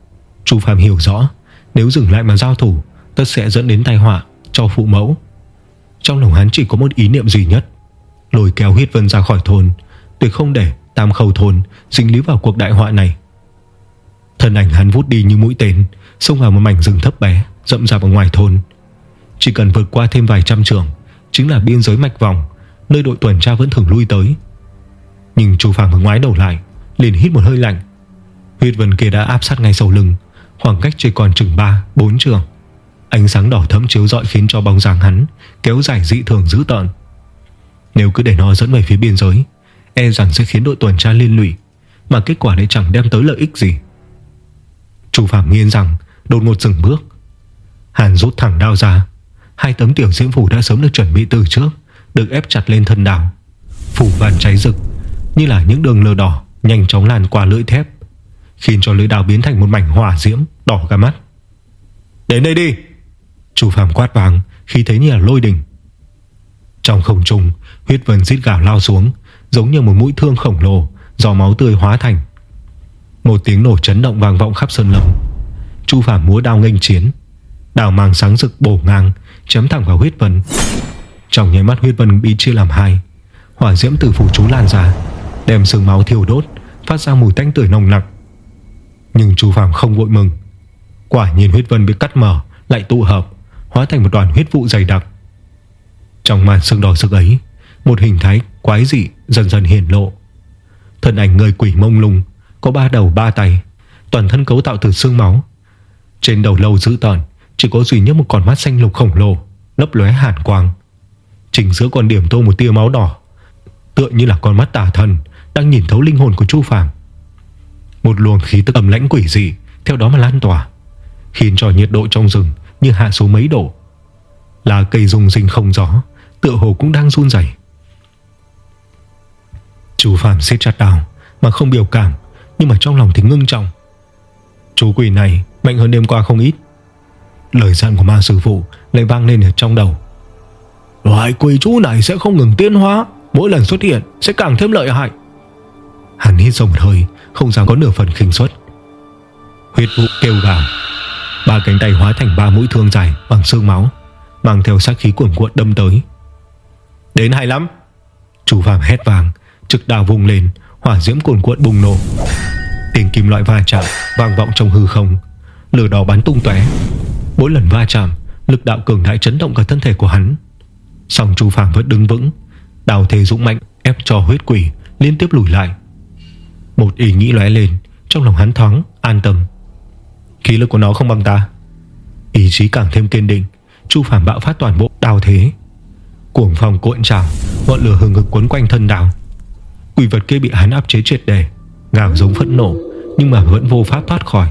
Chu Phạm hiểu rõ, Nếu dừng lại mà giao thủ, Tất sẽ dẫn đến tai họa cho phụ mẫu. Trong lòng hắn chỉ có một ý niệm duy nhất, Lôi kéo huyết vân ra khỏi thôn, Tuyệt không để tam khâu thôn Dính lý vào cuộc đại họa này. Thân ảnh hắn vút đi như mũi tên, Xông vào một mảnh rừng thấp bé, Rậm rạp ở ngoài thôn. Chỉ cần vượt qua thêm vài trăm trường Chính là biên giới mạch vòng, Nơi đội tuần tra vẫn thường lui tới. Nhưng Chu Phạm hướng ngoái đầu lại liền hít một hơi lạnh. Huyết vân kia đã áp sát ngay sau lưng Khoảng cách chỉ còn chừng 3, 4 trường. Ánh sáng đỏ thẫm chiếu rọi khiến cho bóng dáng hắn Kéo dài dị thường dữ tợn. Nếu cứ để nó dẫn về phía biên giới E rằng sẽ khiến đội tuần tra liên lụy Mà kết quả lại chẳng đem tới lợi ích gì. Chủ Phạm nghiên rằng Đột ngột dừng bước. Hàn rút thẳng đao ra. Hai tấm tiểu diễm phủ đã sớm được chuẩn bị từ trước Được ép chặt lên thân đảo Phủ vàn cháy rực. Như là những đường lờ đỏ, Nhanh chóng lan qua lưỡi thép, Khiến cho lưỡi đao biến thành một mảnh hỏa diễm Đỏ cả mắt. Đến đây đi! Chu phàm quát vàng khi thấy như là lôi đình. Trong không trung, Huyết vân rít gào lao xuống, Giống như một mũi thương khổng lồ, Do máu tươi hóa thành. Một tiếng nổ chấn động vang vọng khắp sơn lâm. Chu phàm múa đao nghênh chiến Đào mang sáng rực bổ ngang, chém thẳng vào huyết vân. Trong nháy mắt huyết vân bị chia làm hai, Hỏa diễm từ phủ chú lan ra Đem sương máu thiêu đốt, Phát ra mùi tanh tưởi nồng nặc. Nhưng chú Phạm không vội mừng. Quả nhiên huyết vân bị cắt mở, Lại tụ hợp, Hóa thành một đoàn huyết vụ dày đặc. Trong màn sương đỏ sực ấy, Một hình thái quái dị dần dần hiển lộ. Thân ảnh người quỷ mông lung, Có ba đầu ba tay, Toàn thân cấu tạo từ xương máu. Trên đầu lâu dữ tợn, Chỉ có duy nhất một con mắt xanh lục khổng lồ, Lấp lóe hàn quang. Chỉnh giữa con điểm tô một tia máu đỏ, Tựa như là con mắt tà thần đang nhìn thấu linh hồn của Chu Phàm Một luồng khí tức âm lãnh quỷ dị, Theo đó mà lan tỏa, Khiến cho nhiệt độ trong rừng như hạ xuống mấy độ. Là cây rung rinh không gió, Tựa hồ cũng đang run rẩy. Chu Phàm siết chặt đào, Mà không biểu cảm, Nhưng mà trong lòng thì ngưng trọng. Chú quỷ này mạnh hơn đêm qua không ít. Lời dặn của ma sư phụ Lại vang lên ở trong đầu. Loại quỷ chú này sẽ không ngừng tiến hóa, Mỗi lần xuất hiện sẽ càng thêm lợi hại. Hắn hít sâu một hơi, Không dám có nửa phần khinh suất. Huyết vụ kêu gào. Ba cánh tay hóa thành ba mũi thương dài Bằng xương máu, Mang theo sát khí cuồn cuộn đâm tới. Đến hay lắm! Chủ phàm hét vàng, Trực đào vùng lên, Hỏa diễm cuồn cuộn bùng nổ. Tiếng kim loại va chạm vang vọng trong hư không, Lửa đỏ bắn tung tóe. Mỗi lần va chạm, Lực đạo cường đại chấn động cả thân thể của hắn. Xong chủ phàm vẫn đứng vững, Đào thế dũng mạnh ép cho huyết quỷ, Liên tiếp lùi lại. Một ý nghĩ lóe lên, Trong lòng hắn thoáng an tâm. Khí lực của nó không bằng ta. Ý chí càng thêm kiên định, Chu phàm bạo phát toàn bộ đào thế. Cuồng phòng cuộn trào, Ngọn lửa hừng ngực quấn quanh thân đào Quỷ vật kia bị hắn áp chế triệt đề Gào giống phẫn nộ, Nhưng mà vẫn vô pháp thoát khỏi.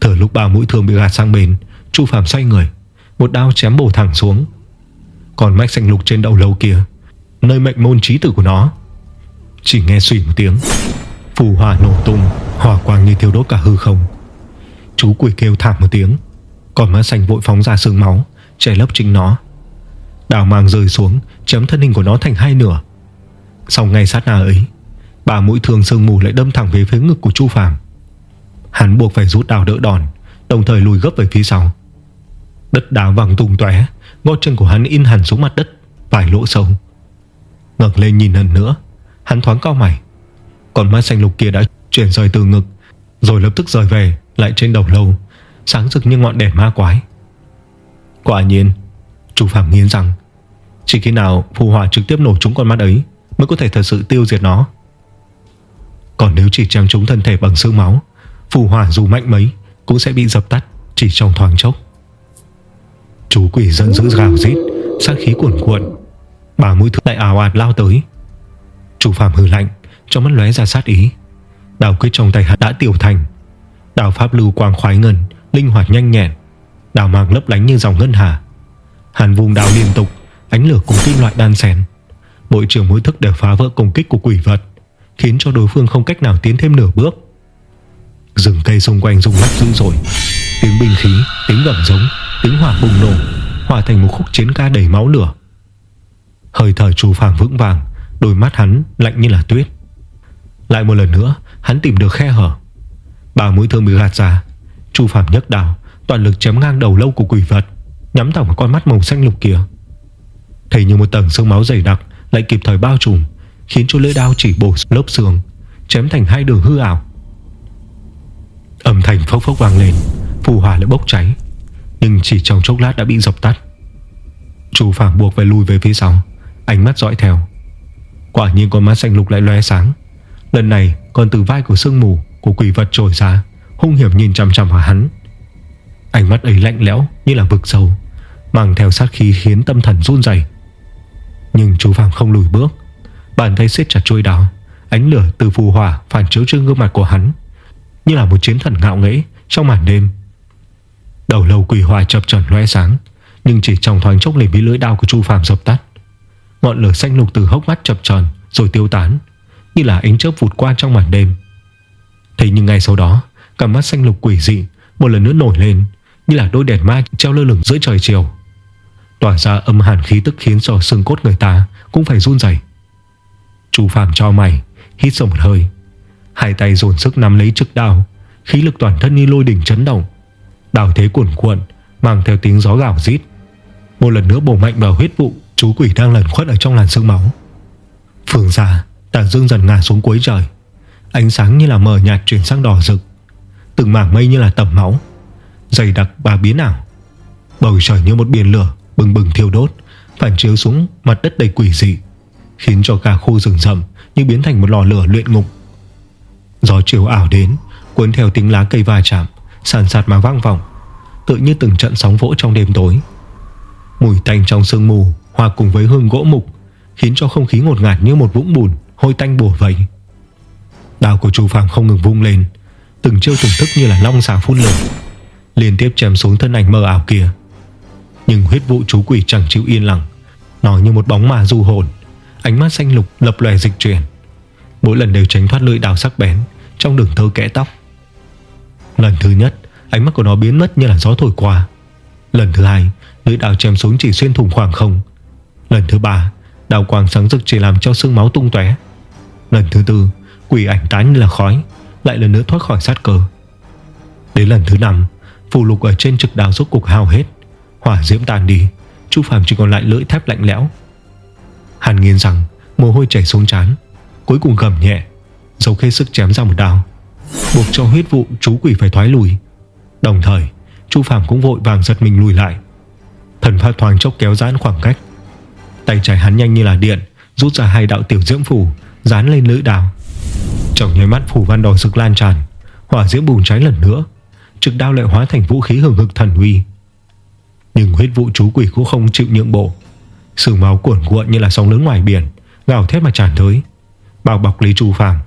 Thở lúc ba mũi thương bị gạt sang bên, Chu phàm xoay người, Một đao chém bổ thẳng xuống. Còn mạch xanh lục trên đầu lâu kia, Nơi mệnh môn trí tử của nó. Chỉ nghe suy một tiếng. Phù hỏa nổ tung Hỏa quang như thiêu đốt cả hư không. Chú quỷ kêu thảm một tiếng Còn má xanh vội phóng ra sương máu, Che lấp chính nó. Đào mang rơi xuống, chém thân hình của nó thành hai nửa. Sau ngay sát na ấy Bà mũi thương sương mù lại đâm thẳng về phía ngực của Chu Phàm. Hắn buộc phải rút đào đỡ đòn, Đồng thời lùi gấp về phía sau. Đất đá vàng tung tóe Gót chân của hắn in hẳn xuống mặt đất, Vài lỗ sâu. Ngẩng lên nhìn lần nữa Hắn thoáng cao mày. Còn mắt xanh lục kia đã chuyển rời từ ngực, Rồi lập tức rời về, Lại trên đầu lâu, Sáng rực như ngọn đèn ma quái. Quả nhiên Chủ phạm nghiến rằng, Chỉ khi nào phù hỏa trực tiếp nổ trúng con mắt ấy Mới có thể thật sự tiêu diệt nó. Còn nếu chỉ trang trúng thân thể bằng xương máu, Phù hỏa dù mạnh mấy Cũng sẽ bị dập tắt Chỉ trong thoáng chốc. Chú quỷ giận dữ gào rít, Sát khí cuồn cuộn, Bà mũi thứ lại ảo ạt lao tới. Chủ phạm hừ lạnh Trong mắt lóe ra sát ý. Đào quyết trong tay hắn đã tiểu thành. Đào pháp lưu quang khoái ngân Linh hoạt nhanh nhẹn. Đào mang lấp lánh như dòng ngân hà. Hàn vùng đào liên tục Ánh lửa cùng kim loại đan xen. Mỗi trường mỗi thức đều phá vỡ công kích của quỷ vật Khiến cho đối phương không cách nào tiến thêm nửa bước. Rừng cây xung quanh rung lắc dữ dội. Tiếng binh khí, tiếng gầm giống Tiếng hỏa bùng nổ Hòa thành một khúc chiến ca đầy máu lửa. Hơi thở trù phàng vững vàng Đôi mắt hắn lạnh như là tuyết. Lại một lần nữa, Hắn tìm được khe hở. Ba mũi thương bị gạt ra, Chu Phạm nhấc đào Toàn lực chém ngang đầu lâu của quỷ vật, Nhắm thẳng vào con mắt màu xanh lục kia. Thấy như một tầng xương máu dày đặc Lại kịp thời bao trùm, Khiến cho lưỡi đao chỉ bổ lớp xương, Chém thành hai đường hư ảo. Âm thanh phốc phốc vang lên, Phù hỏa lại bốc cháy, Nhưng chỉ trong chốc lát đã bị dập tắt. Chu Phạm buộc phải lùi về phía sau, Ánh mắt dõi theo. Quả nhiên con mắt xanh lục lại lóe sáng. Lần này còn từ vai của sương mù, Của quỷ vật trồi ra, Hung hiểm nhìn chằm chằm vào hắn. Ánh mắt ấy lạnh lẽo như là vực sâu, Mang theo sát khí khiến tâm thần run dày Nhưng chú Phạm không lùi bước. Bàn tay siết chặt trôi đào Ánh lửa từ phù hỏa phản chiếu trên gương mặt của hắn, Như là một chiến thần ngạo nghễ Trong màn đêm. Đầu lâu quỷ hỏa chập trần loe sáng, Nhưng chỉ trong thoáng chốc liền bị lưỡi đao của Chu Phạm dập tắt. Ngọn lửa xanh lục từ hốc mắt chập tròn Rồi tiêu tán Như là ánh chớp vụt qua trong màn đêm. Thế nhưng ngay sau đó Cả mắt xanh lục quỷ dị Một lần nữa nổi lên Như là đôi đèn ma treo lơ lửng giữa trời chiều. Tỏa ra âm hàn khí tức khiến cho xương cốt người ta Cũng phải run dày Chú Phạm cho mày Hít sâu một hơi. Hai tay dồn sức nắm lấy trực đao, Khí lực toàn thân như lôi đỉnh chấn động. Đào thế cuộn cuộn Mang theo tiếng gió gào rít. Một lần nữa bổ mạnh vào huyết vụ Chú quỷ đang lẩn khuất ở trong làn sương máu. Phường già Tà dương dần ngả xuống cuối trời. Ánh sáng như là mờ nhạt chuyển sang đỏ rực, Từng mảng mây như là tầm máu. Dày đặc và biến ảo. Bầu trời như một biển lửa, Bừng bừng thiêu đốt, Phản chiếu xuống mặt đất đầy quỷ dị, Khiến cho cả khu rừng rậm Như biến thành một lò lửa luyện ngục. Gió chiều ảo đến, Cuốn theo tiếng lá cây va chạm, Sàn sạt mà vang vọng Tự như từng trận sóng vỗ trong đêm tối. Mùi tanh trong sương mù Hòa cùng với hương gỗ mục, Khiến cho không khí ngột ngạt như một vũng bùn, Hôi tanh bổ vây Đào của chú Phạm không ngừng vung lên, Từng chiêu từng thức như là long xà phun lửa Liên tiếp chém xuống thân ảnh mờ ảo kia. Nhưng huyết vụ chú quỷ chẳng chịu yên lặng, Nó như một bóng mà du hồn, Ánh mắt xanh lục lập lòe dịch chuyển. Mỗi lần đều tránh thoát lưỡi đào sắc bén Trong đường thơ kẽ tóc. Lần thứ nhất, Ánh mắt của nó biến mất như là gió thổi qua. Lần thứ hai, Lưỡi đào chém xuống chỉ xuyên thủng khoảng không Lần thứ ba, Đào quang sáng rực chỉ làm cho xương máu tung tóe. Lần thứ tư, Quỷ ảnh tán như là khói, Lại lần nữa thoát khỏi sát cơ. Đến lần thứ năm, Phù lục ở trên trực đào rốt cục hao hết. Hỏa diễm tàn đi, Chu Phạm chỉ còn lại lưỡi thép lạnh lẽo. Hàn nghiên rằng, Mồ hôi chảy xuống trán, Cuối cùng gầm nhẹ Dấu khê sức chém ra một đao. Buộc cho huyết vụ chú quỷ phải thoái lùi. Đồng thời, Chu Phạm cũng vội vàng giật mình lùi lại. Thần pháp thoáng chốc kéo giãn khoảng cách. Tay trái hắn nhanh như là điện Rút ra hai đạo tiểu diễm phủ Dán lên lưỡi đào Trong nháy mắt phủ văn đỏ rực lan tràn Hỏa diễm bùng cháy lần nữa Trực đao lại hóa thành vũ khí hừng hực thần uy. Nhưng huyết vụ chú quỷ cũng không chịu nhượng bộ. Sương máu cuộn cuộn như là sóng lớn ngoài biển Gào thét mà tràn tới. Bao bọc lấy chu phàm.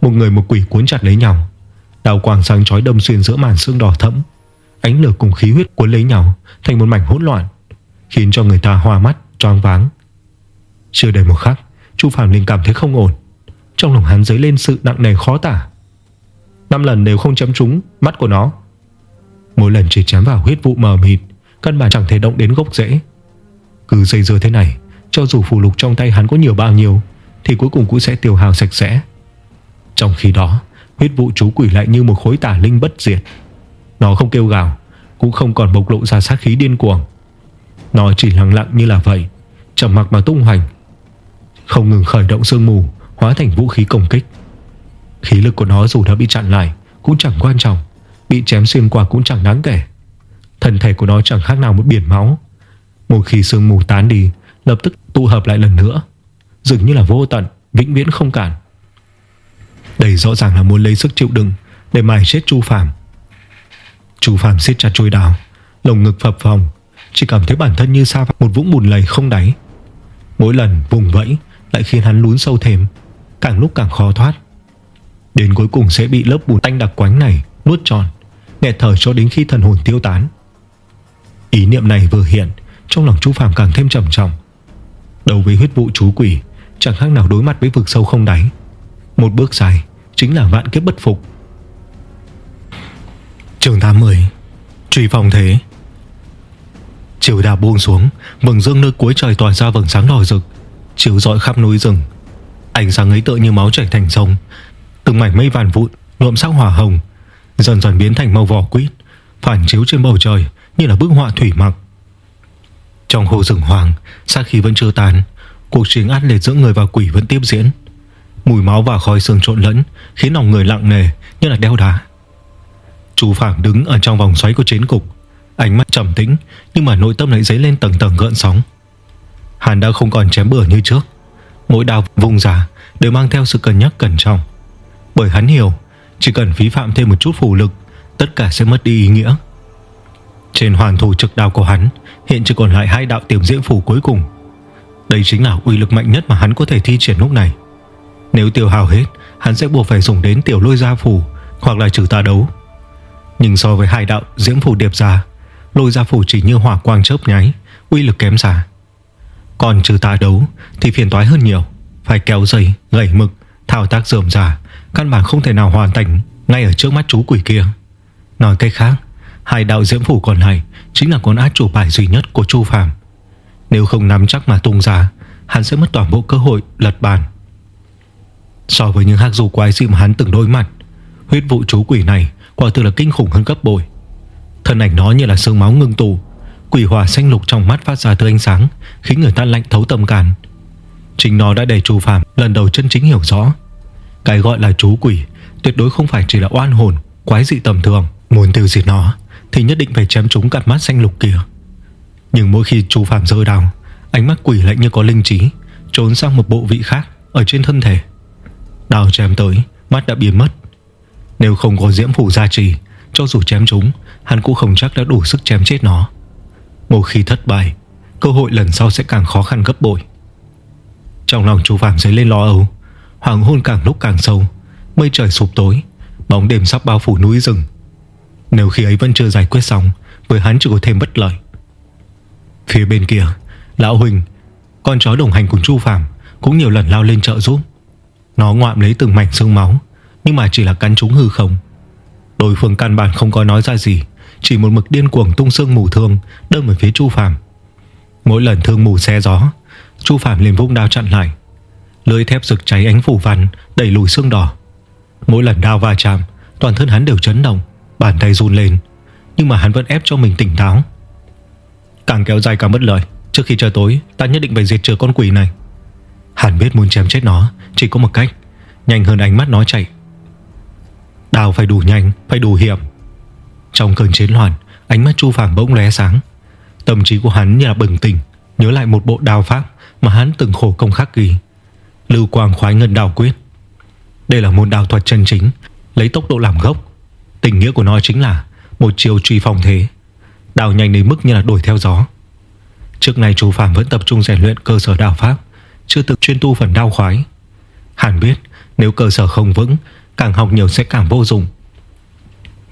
Một người một quỷ cuốn chặt lấy nhau. Đào quang sáng chói đâm xuyên giữa màn xương đỏ thẫm. Ánh lửa cùng khí huyết cuốn lấy nhau Thành một mảnh hỗn loạn Khiến cho người ta hoa mắt, choáng váng. Chưa đầy một khắc, Chu Phạm liền cảm thấy không ổn. Trong lòng hắn dấy lên sự nặng nề khó tả. Năm lần đều không chấm trúng Mắt của nó. Mỗi lần chỉ chém vào huyết vụ mờ mịt, Căn bản chẳng thể động đến gốc rễ. Cứ dây dưa thế này, Cho dù phù lục trong tay hắn có nhiều bao nhiêu, Thì cuối cùng cũng sẽ tiêu hào sạch sẽ. Trong khi đó, Huyết vụ chú quỷ lại như một khối tả linh bất diệt. Nó không kêu gào, Cũng không còn bộc lộ ra sát khí điên cuồng. Nó chỉ lặng lặng như là vậy, Trầm mặc mà tung hoành. Không ngừng khởi động sương mù, Hóa thành vũ khí công kích. Khí lực của nó dù đã bị chặn lại, Cũng chẳng quan trọng, Bị chém xuyên qua cũng chẳng đáng kể. Thân thể của nó chẳng khác nào một biển máu. Một khi sương mù tán đi, Lập tức tụ hợp lại lần nữa, Dường như là vô tận, Vĩnh viễn không cản. Đây rõ ràng là muốn lấy sức chịu đựng Để mài chết Chu Phạm Chu Phạm siết chặt trôi đào, Lồng ngực phập phòng chỉ cảm thấy bản thân như xa một vũng bùn lầy không đáy. Mỗi lần vùng vẫy Lại khiến hắn lún sâu thêm, Càng lúc càng khó thoát. Đến cuối cùng sẽ bị lớp bùn tanh đặc quánh này Nuốt tròn, Nghẹt thở cho đến khi thần hồn tiêu tán. Ý niệm này vừa hiện, Trong lòng chú Phạm càng thêm trầm trọng. Đầu với huyết vụ chú quỷ, Chẳng khác nào đối mặt với vực sâu không đáy. Một bước dài Chính là vạn kiếp bất phục. Trường 80 Truy phòng thế. Chiều đà buông xuống Vầng dương nơi cuối trời tỏa ra vầng sáng đỏ rực, Chiếu rọi khắp núi rừng. Ánh sáng ấy tựa như máu chảy thành sông, Từng mảnh mây vàn vụn, nhuộm sắc hỏa hồng, Dần dần biến thành màu vỏ quýt, Phản chiếu trên bầu trời Như là bức họa thủy mặc. Trong hồ rừng hoàng Sát khí vẫn chưa tàn Cuộc chiến át liệt giữa người và quỷ vẫn tiếp diễn. Mùi máu và khói xương trộn lẫn Khiến lòng người lặng nề như là đeo đá. Chú Phạm đứng ở trong vòng xoáy của chiến cục Ánh mắt trầm tĩnh, Nhưng mà nội tâm lại dấy lên tầng tầng gợn sóng. Hàn đã không còn chém bừa như trước. Mỗi đao vùng ra Đều mang theo sự cân nhắc cẩn trọng. Bởi hắn hiểu, Chỉ cần phí phạm thêm một chút phù lực, Tất cả sẽ mất đi ý nghĩa. Trên hoàn thủ trực đao của hắn, Hiện chỉ còn lại hai đạo tiềm diễn phù cuối cùng. Đây chính là uy lực mạnh nhất Mà hắn có thể thi triển lúc này. Nếu tiêu hào hết, Hắn sẽ buộc phải dùng đến tiểu lôi gia phù Hoặc là trừ ta đấu. Nhưng so với hai đạo diễm phù điệp ra Lôi gia phủ chỉ như hỏa quang chớp nháy Uy lực kém xa. Còn trừ ta đấu thì phiền toái hơn nhiều Phải kéo dây, gãy mực Thao tác dườm giả, Căn bản không thể nào hoàn thành Ngay ở trước mắt chú quỷ kia. Nói cách khác Hai đạo diễm phủ còn này Chính là con át chủ bài duy nhất của Chu phàm. Nếu không nắm chắc mà tung ra Hắn sẽ mất toàn bộ cơ hội lật bàn. So với những hắc dù quái dị mà hắn từng đối mặt Huyết vụ chú quỷ này Quả thực là kinh khủng hơn gấp bội. Thân ảnh nó như là sương máu ngưng tù Quỷ hỏa xanh lục trong mắt phát ra từ ánh sáng, Khiến người ta lạnh thấu tâm can. Chính nó đã để chú Phạm lần đầu chân chính hiểu rõ. Cái gọi là chú quỷ Tuyệt đối không phải chỉ là oan hồn, Quái dị tầm thường. Muốn tiêu diệt nó, Thì nhất định phải chém trúng cặp mắt xanh lục kia. Nhưng mỗi khi chú Phạm rơi đào Ánh mắt quỷ lạnh như có linh trí, Trốn sang một bộ vị khác Ở trên thân thể. Đào chém tới, Mắt đã biến mất. Nếu không có diễm phủ gia trì, Cho dù chém chúng Hắn cũng không chắc đã đủ sức chém chết nó. Một khi thất bại, Cơ hội lần sau sẽ càng khó khăn gấp bội. Trong lòng chú Phạm dấy lên lo âu, Hoàng hôn càng lúc càng sâu, Mây trời sụp tối, Bóng đêm sắp bao phủ núi rừng. Nếu khi ấy vẫn chưa giải quyết xong, Với hắn chỉ có thêm bất lợi. Phía bên kia, Lão Huỳnh, Con chó đồng hành cùng Chu Phạm Cũng nhiều lần lao lên trợ giúp. Nó ngoạm lấy từng mảnh xương máu, Nhưng mà chỉ là cắn chúng hư không. Đối phương căn bản không có nói ra gì. Chỉ một mực điên cuồng tung xương mù thương Đâm về phía Chu phàm. Mỗi lần thương mù xe gió, Chu phàm liền vung đao chặn lại. Lưới thép rực cháy ánh phủ văn, Đẩy lùi xương đỏ. Mỗi lần đao va chạm, Toàn thân hắn đều chấn động, Bàn tay run lên, Nhưng mà hắn vẫn ép cho mình tỉnh táo. Càng kéo dài càng mất lợi, Trước khi trời tối, ta nhất định phải diệt trừ con quỷ này. Hắn biết muốn chém chết nó, Chỉ có một cách, Nhanh hơn ánh mắt nó chạy. Đào phải đủ nhanh, Phải đủ hiểm. Trong cơn chiến loạn, Ánh mắt Chu Phàm bỗng lóe sáng. Tâm trí của hắn như là bừng tỉnh, Nhớ lại một bộ đào pháp Mà hắn từng khổ công khắc ghi. Lưu quang khoái ngân đào quyết. Đây là môn đào thuật chân chính, Lấy tốc độ làm gốc. Tình nghĩa của nó chính là Một chiều truy phòng thế. Đào nhanh đến mức như là đuổi theo gió. Trước này chú Phạm vẫn tập trung rèn luyện cơ sở đào pháp, Chưa từng chuyên tu phần đao khoái. Hàn biết Nếu cơ sở không vững, Càng học nhiều sẽ càng vô dụng.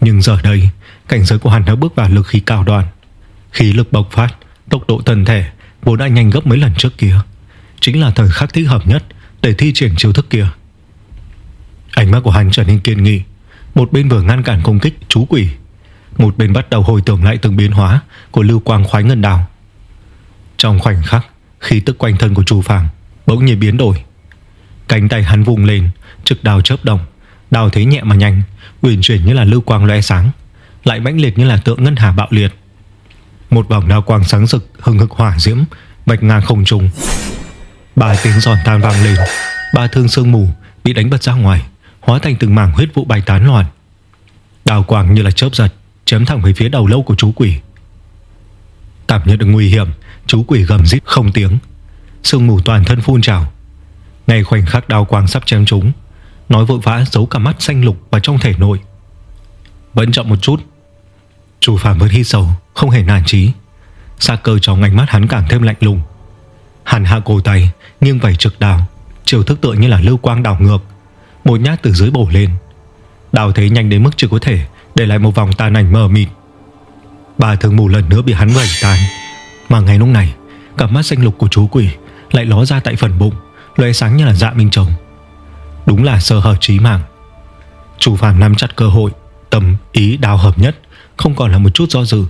Nhưng giờ đây, Cảnh giới của hắn đã bước vào lực khí cao đoàn Khí lực bộc phát, Tốc độ thân thể Vốn đã nhanh gấp mấy lần trước kia. Chính là thời khắc thích hợp nhất Để thi triển chiêu thức kia. Ánh mắt của hắn trở nên kiên nghị. Một bên vừa ngăn cản công kích chú quỷ, Một bên bắt đầu hồi tưởng lại từng biến hóa Của lưu quang khoái ngân đào. Trong khoảnh khắc, Khí tức quanh thân của chú phàng Bỗng nhiên biến đổi. Cánh tay hắn vùng lên, Trực đào chớp đồng đao thế nhẹ mà nhanh, Uyển chuyển như là lưu quang loe sáng, Lại mãnh liệt như là tượng ngân hà bạo liệt. Một vòng đao quang sáng rực, Hừng hực hỏa diễm, Bạch ngang không trùng Ba tiếng giòn tan vang lên, Ba thương sương mù bị đánh bật ra ngoài, Hóa thành từng mảng huyết vụ bay tán loạn. Đào quang như là chớp giật, Chém thẳng về phía đầu lâu của chú quỷ. Cảm nhận được nguy hiểm, Chú quỷ gầm rít không tiếng. Sương mù toàn thân phun trào. Ngay khoảnh khắc đào quang sắp chém chúng Nói vội vã giấu cả mắt xanh lục Vào trong thể nội. Vẫn chậm một chút Chủ phạm vẫn hít sầu Không hề nản trí Xa cơ trong ánh mắt hắn càng thêm lạnh lùng. Hắn hạ cổ tay, Nghiêng vẩy trực đào, Chiều thức tựa như là lưu quang đảo ngược Một nhát từ dưới bổ lên. Đào thế nhanh đến mức chỉ có thể Để lại một vòng tàn ảnh mờ mịt. Bà thường mù lần nữa bị hắn vẩy tàn Mà ngày lúc này, Cặp mắt xanh lục của chú quỷ Lại ló ra tại phần bụng, Lóe sáng như là dạ minh trồng Đúng là sơ hở trí mạng. Chủ phàm nắm chặt cơ hội, Tâm ý đào hợp nhất, Không còn là một chút do dự.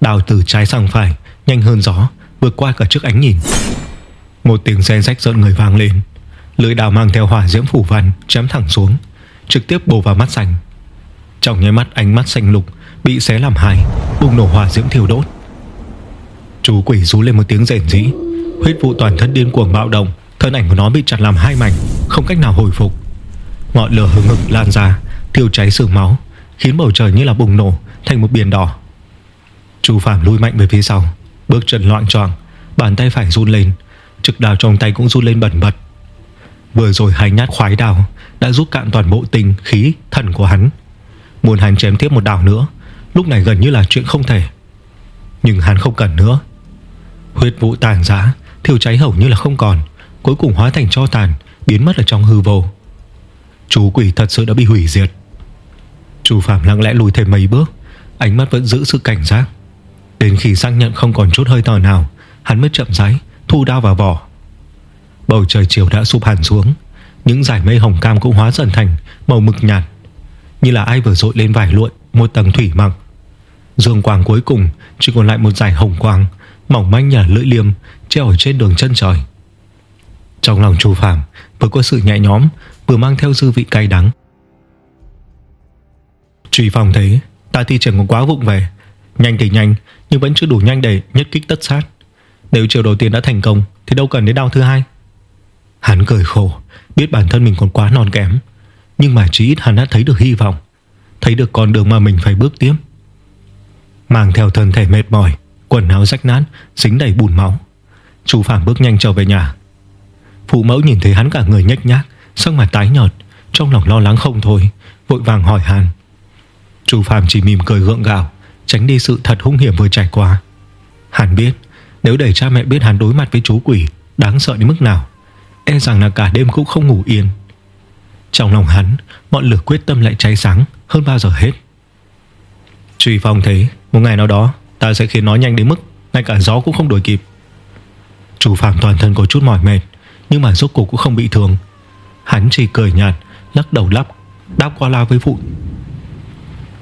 Đào từ trái sang phải, Nhanh hơn gió, Vượt qua cả trước ánh nhìn. Một tiếng xe rách rợn người vang lên. Lưỡi đào mang theo hỏa diễm phủ văn Chém thẳng xuống, Trực tiếp bổ vào mắt xanh. Trong nháy mắt ánh mắt xanh lục Bị xé làm hai Bùng nổ hỏa diễm thiêu đốt. Chú quỷ rú lên một tiếng rền rĩ, Huyết vụ toàn thân điên cuồng bạo động Thân ảnh của nó bị chặt làm hai mảnh, Không cách nào hồi phục. Ngọn lửa hừng hực lan ra, Thiêu cháy sương máu, Khiến bầu trời như là bùng nổ Thành một biển đỏ. Chu Phạm lui mạnh về phía sau, Bước chân loạn choạng, Bàn tay phải run lên, Trực đào trong tay cũng run lên bẩn bật. Vừa rồi hai nhát khoái đào Đã rút cạn toàn bộ tình khí thần của hắn. Muốn hắn chém tiếp một đào nữa, Lúc này gần như là chuyện không thể. Nhưng hắn không cần nữa. Huyết vụ tàn giá Thiêu cháy hầu như là không còn. Cuối cùng hóa thành cho tàn, Biến mất ở trong hư vô. Chú quỷ thật sự đã bị hủy diệt. Chú Phạm lặng lẽ lùi thêm mấy bước, Ánh mắt vẫn giữ sự cảnh giác. Đến khi xác nhận không còn chút hơi thở nào, Hắn mới chậm rãi Thu đao vào vỏ. Bầu trời chiều đã sụp hẳn xuống, Những dải mây hồng cam cũng hóa dần thành Màu mực nhạt, Như là ai vừa dội lên vải luộn Một tầng thủy mặc. Dương quang cuối cùng Chỉ còn lại một dải hồng quang, Mỏng manh nhả lưỡi liềm Treo ở trên đường chân trời. Trong lòng chu Phạm Vừa có sự nhẹ nhóm Vừa mang theo dư vị cay đắng. Truy phong thấy Ta thi triển còn quá vụng về. Nhanh thì nhanh, Nhưng vẫn chưa đủ nhanh để nhất kích tất sát. Nếu chiều đầu tiên đã thành công, Thì đâu cần đến đau thứ hai. Hắn cười khổ, Biết bản thân mình còn quá non kém. Nhưng mà chỉ ít hắn đã thấy được hy vọng, Thấy được con đường mà mình phải bước tiếp. Mang theo thân thể mệt mỏi, Quần áo rách nát, Dính đầy bùn máu. Chú Phạm bước nhanh trở về nhà. Phụ mẫu nhìn thấy hắn cả người nhếch nhác Sắc mặt tái nhợt Trong lòng lo lắng không thôi Vội vàng hỏi han. Chu Phạm chỉ mỉm cười gượng gạo Tránh đi sự thật hung hiểm vừa trải qua. Hắn biết Nếu để cha mẹ biết hắn đối mặt với chú quỷ Đáng sợ đến mức nào E rằng là cả đêm cũng không ngủ yên. Trong lòng hắn Ngọn lửa quyết tâm lại cháy sáng hơn bao giờ hết. Truy Phong thế, Một ngày nào đó ta sẽ khiến nó nhanh đến mức Ngay cả gió cũng không đuổi kịp. Chủ Phạm toàn thân có chút mỏi mệt nhưng mà rốt cuộc cũng không bị thương. Hắn chỉ cười nhạt, Lắc đầu lắp Đáp qua loa với phụ.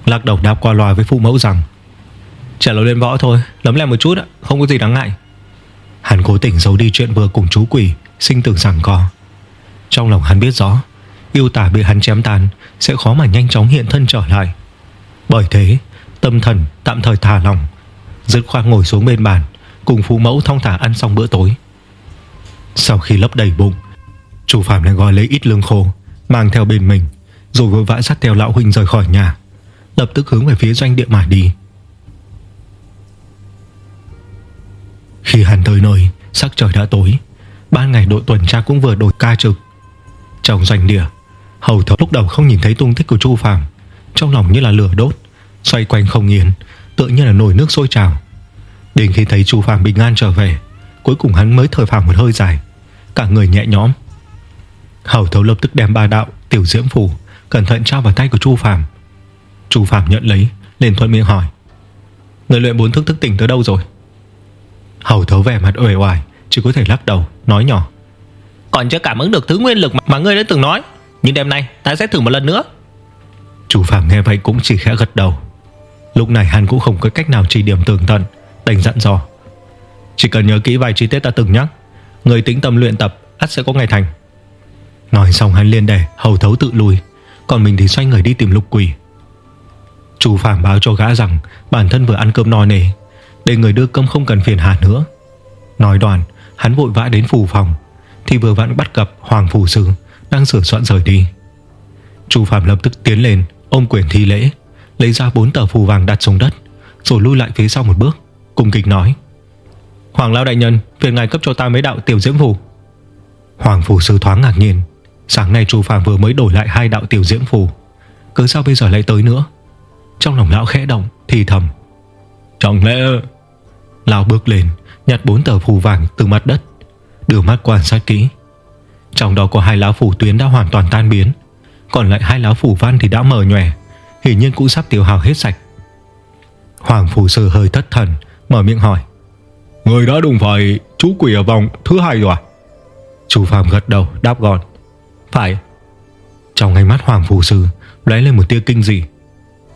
Lắc đầu đáp qua loa với phụ mẫu rằng Trả lời lên võ thôi, Lấm lem một chút Không có gì đáng ngại. Hắn cố tình giấu đi chuyện vừa cùng chú quỷ, Sinh tưởng rằng có Trong lòng hắn biết rõ, Yêu tả bị hắn chém tàn Sẽ khó mà nhanh chóng hiện thân trở lại. Bởi thế, Tâm thần tạm thời thả lòng Dứt khoát ngồi xuống bên bàn, Cùng phụ mẫu thong thả ăn xong bữa tối. Sau khi lấp đầy bụng Chủ Phạm lại gọi lấy ít lương khô, Mang theo bên mình, Rồi vội vã dắt theo lão huynh rời khỏi nhà, Lập tức hướng về phía doanh địa mà đi. Khi hắn tới nơi, Sắc trời đã tối, Ban ngày đội tuần tra cũng vừa đổi ca trực. Trong doanh địa, Hầu thấu lúc đầu không nhìn thấy tung tích của Chu Phạm, Trong lòng như là lửa đốt, Xoay quanh không yên Tự như là nổi nước sôi trào. Đến khi thấy Chu Phạm bình an trở về, Cuối cùng hắn mới thở phào một hơi dài. Cả người nhẹ nhõm. Hầu thấu lập tức đem ba đạo Tiểu diễm phủ Cẩn thận trao vào tay của Chu Phạm Chu Phạm nhận lấy liền thuận miệng hỏi Người luyện bốn thức thức tỉnh tới đâu rồi? Hầu thấu vẻ mặt uể oải Chỉ có thể lắc đầu nói nhỏ Còn chưa cảm ứng được thứ nguyên lực mà ngươi đã từng nói. Nhưng đêm nay ta sẽ thử một lần nữa. Chu Phạm nghe vậy cũng chỉ khẽ gật đầu. Lúc này hắn cũng không có cách nào chỉ điểm tường tận Đành dặn dò Chỉ cần nhớ kỹ vài chi tiết ta từng nhắc Người tĩnh tâm luyện tập, ắt sẽ có ngày thành. Nói xong hắn liên đề Hầu thấu tự lùi Còn mình thì xoay người đi tìm lục quỷ Chú Phạm báo cho gã rằng Bản thân vừa ăn cơm no nề, Để người đưa cơm không cần phiền hà nữa. Nói đoàn hắn vội vã đến phủ phòng, Thì vừa vặn bắt gặp Hoàng Phủ Sư Đang sửa soạn rời đi. Chú Phạm lập tức tiến lên, Ôm quyền thi lễ, Lấy ra bốn tờ phù vàng đặt xuống đất, Rồi lui lại phía sau một bước Cùng kịch nói. Hoàng Lão Đại Nhân Phiền ngài cấp cho ta mấy đạo tiểu diễm phù. Hoàng Phủ Sư thoáng ngạc nhiên. Sáng nay Chu Phàm vừa mới đổi lại hai đạo tiểu diễm phù. Cứ sao bây giờ lại tới nữa? Trong lòng lão khẽ động, Thì thầm. Trọng lẽ Lão bước lên, Nhặt bốn tờ phù vàng từ mặt đất. Đưa mắt quan sát kỹ. Trong đó có hai lá phù tuyến đã hoàn toàn tan biến. Còn lại hai lá phù văn thì đã mờ nhòe. Hiển nhiên cũng sắp tiêu hao hết sạch. Hoàng phủ sư hơi thất thần, Mở miệng hỏi. Người đã đụng phải chú quỷ ở vòng thứ hai rồi à? Chú Phạm gật đầu đáp gọn. Phải. Trong ánh mắt Hoàng phủ sư lóe lên một tia kinh dị.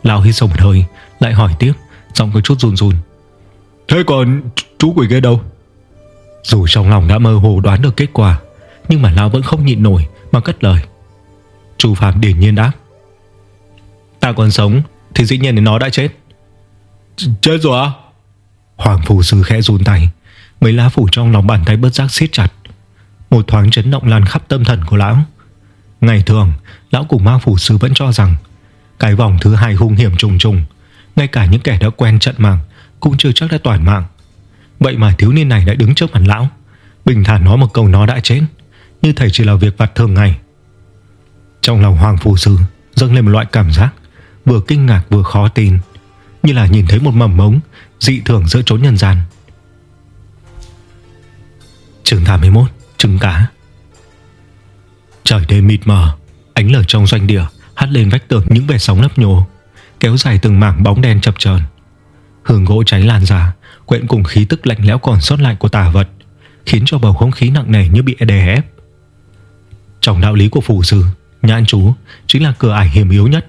Lão hít sâu một hơi Lại hỏi tiếp Giọng có chút run run. Thế còn chú quỷ kia đâu? Dù trong lòng đã mơ hồ đoán được kết quả Nhưng mà Lão vẫn không nhịn nổi Mà cất lời. Chú Phạm điển nhiên đáp. Ta còn sống Thì dĩ nhiên nó đã chết. Chết rồi à Hoàng phù sư khẽ run tay. Mấy lá phủ trong lòng bàn tay bớt giác siết chặt. Một thoáng chấn động lan khắp tâm thần của lão. Ngày thường, Lão cùng Ma phủ sư vẫn cho rằng, cái vòng thứ hai hung hiểm trùng trùng, Ngay cả những kẻ đã quen trận mạng Cũng chưa chắc đã toàn mạng. Vậy mà thiếu niên này lại đứng trước mặt lão, Bình thản nói một câu nó đã chết, Như thể chỉ là việc vặt thường ngày. Trong lòng Hoàng Phù Sư dâng lên một loại cảm giác, Vừa kinh ngạc vừa khó tin, Như là nhìn thấy một mầm mống Dị thường giữa chốn nhân gian. Chương 81 Trứng cá. Trời đêm mịt mờ, Ánh lửa trong doanh địa Hắt lên vách tường những vệt sóng lấp nhô, Kéo dài từng mảng bóng đen chập chờn. Hương gỗ cháy lan ra Quyện cùng khí tức lạnh lẽo còn sót lại của tà vật, Khiến cho bầu không khí nặng nề như bị đè ép. Trong đạo lý của phù sư, Nhãn chú chính là cửa ải hiểm yếu nhất.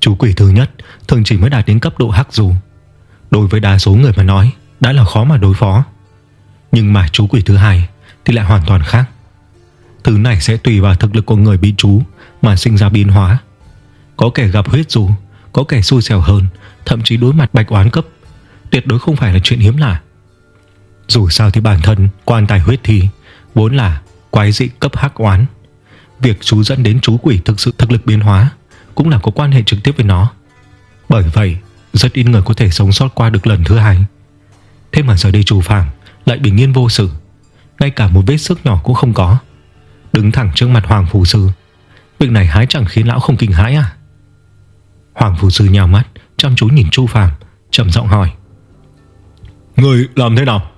Chú quỷ thứ nhất Thường chỉ mới đạt đến cấp độ hắc dù Đối với đa số người mà nói, Đã là khó mà đối phó. Nhưng mà chú quỷ thứ hai Thì lại hoàn toàn khác. Thứ này sẽ tùy vào thực lực của người bị chú Mà sinh ra biến hóa. Có kẻ gặp huyết dù, Có kẻ xui xẻo hơn, Thậm chí đối mặt bạch oán cấp, Tuyệt đối không phải là chuyện hiếm lạ. Dù sao thì bản thân quan tài huyết thì Vốn là quái dị cấp hắc oán. Việc chú dẫn đến chú quỷ thực sự thực lực biến hóa Cũng là có quan hệ trực tiếp với nó. Bởi vậy rất ít người có thể sống sót qua được lần thứ hai. Thế mà giờ đây chú Phạm Lại bình yên vô sự. Ngay cả một vết sức nhỏ cũng không có. Đứng thẳng trước mặt Hoàng Phù Sư. Việc này hái chẳng khiến lão không kinh hãi à? Hoàng Phù Sư nhào mắt Chăm chú nhìn Chu Phạm trầm giọng hỏi. Người làm thế nào?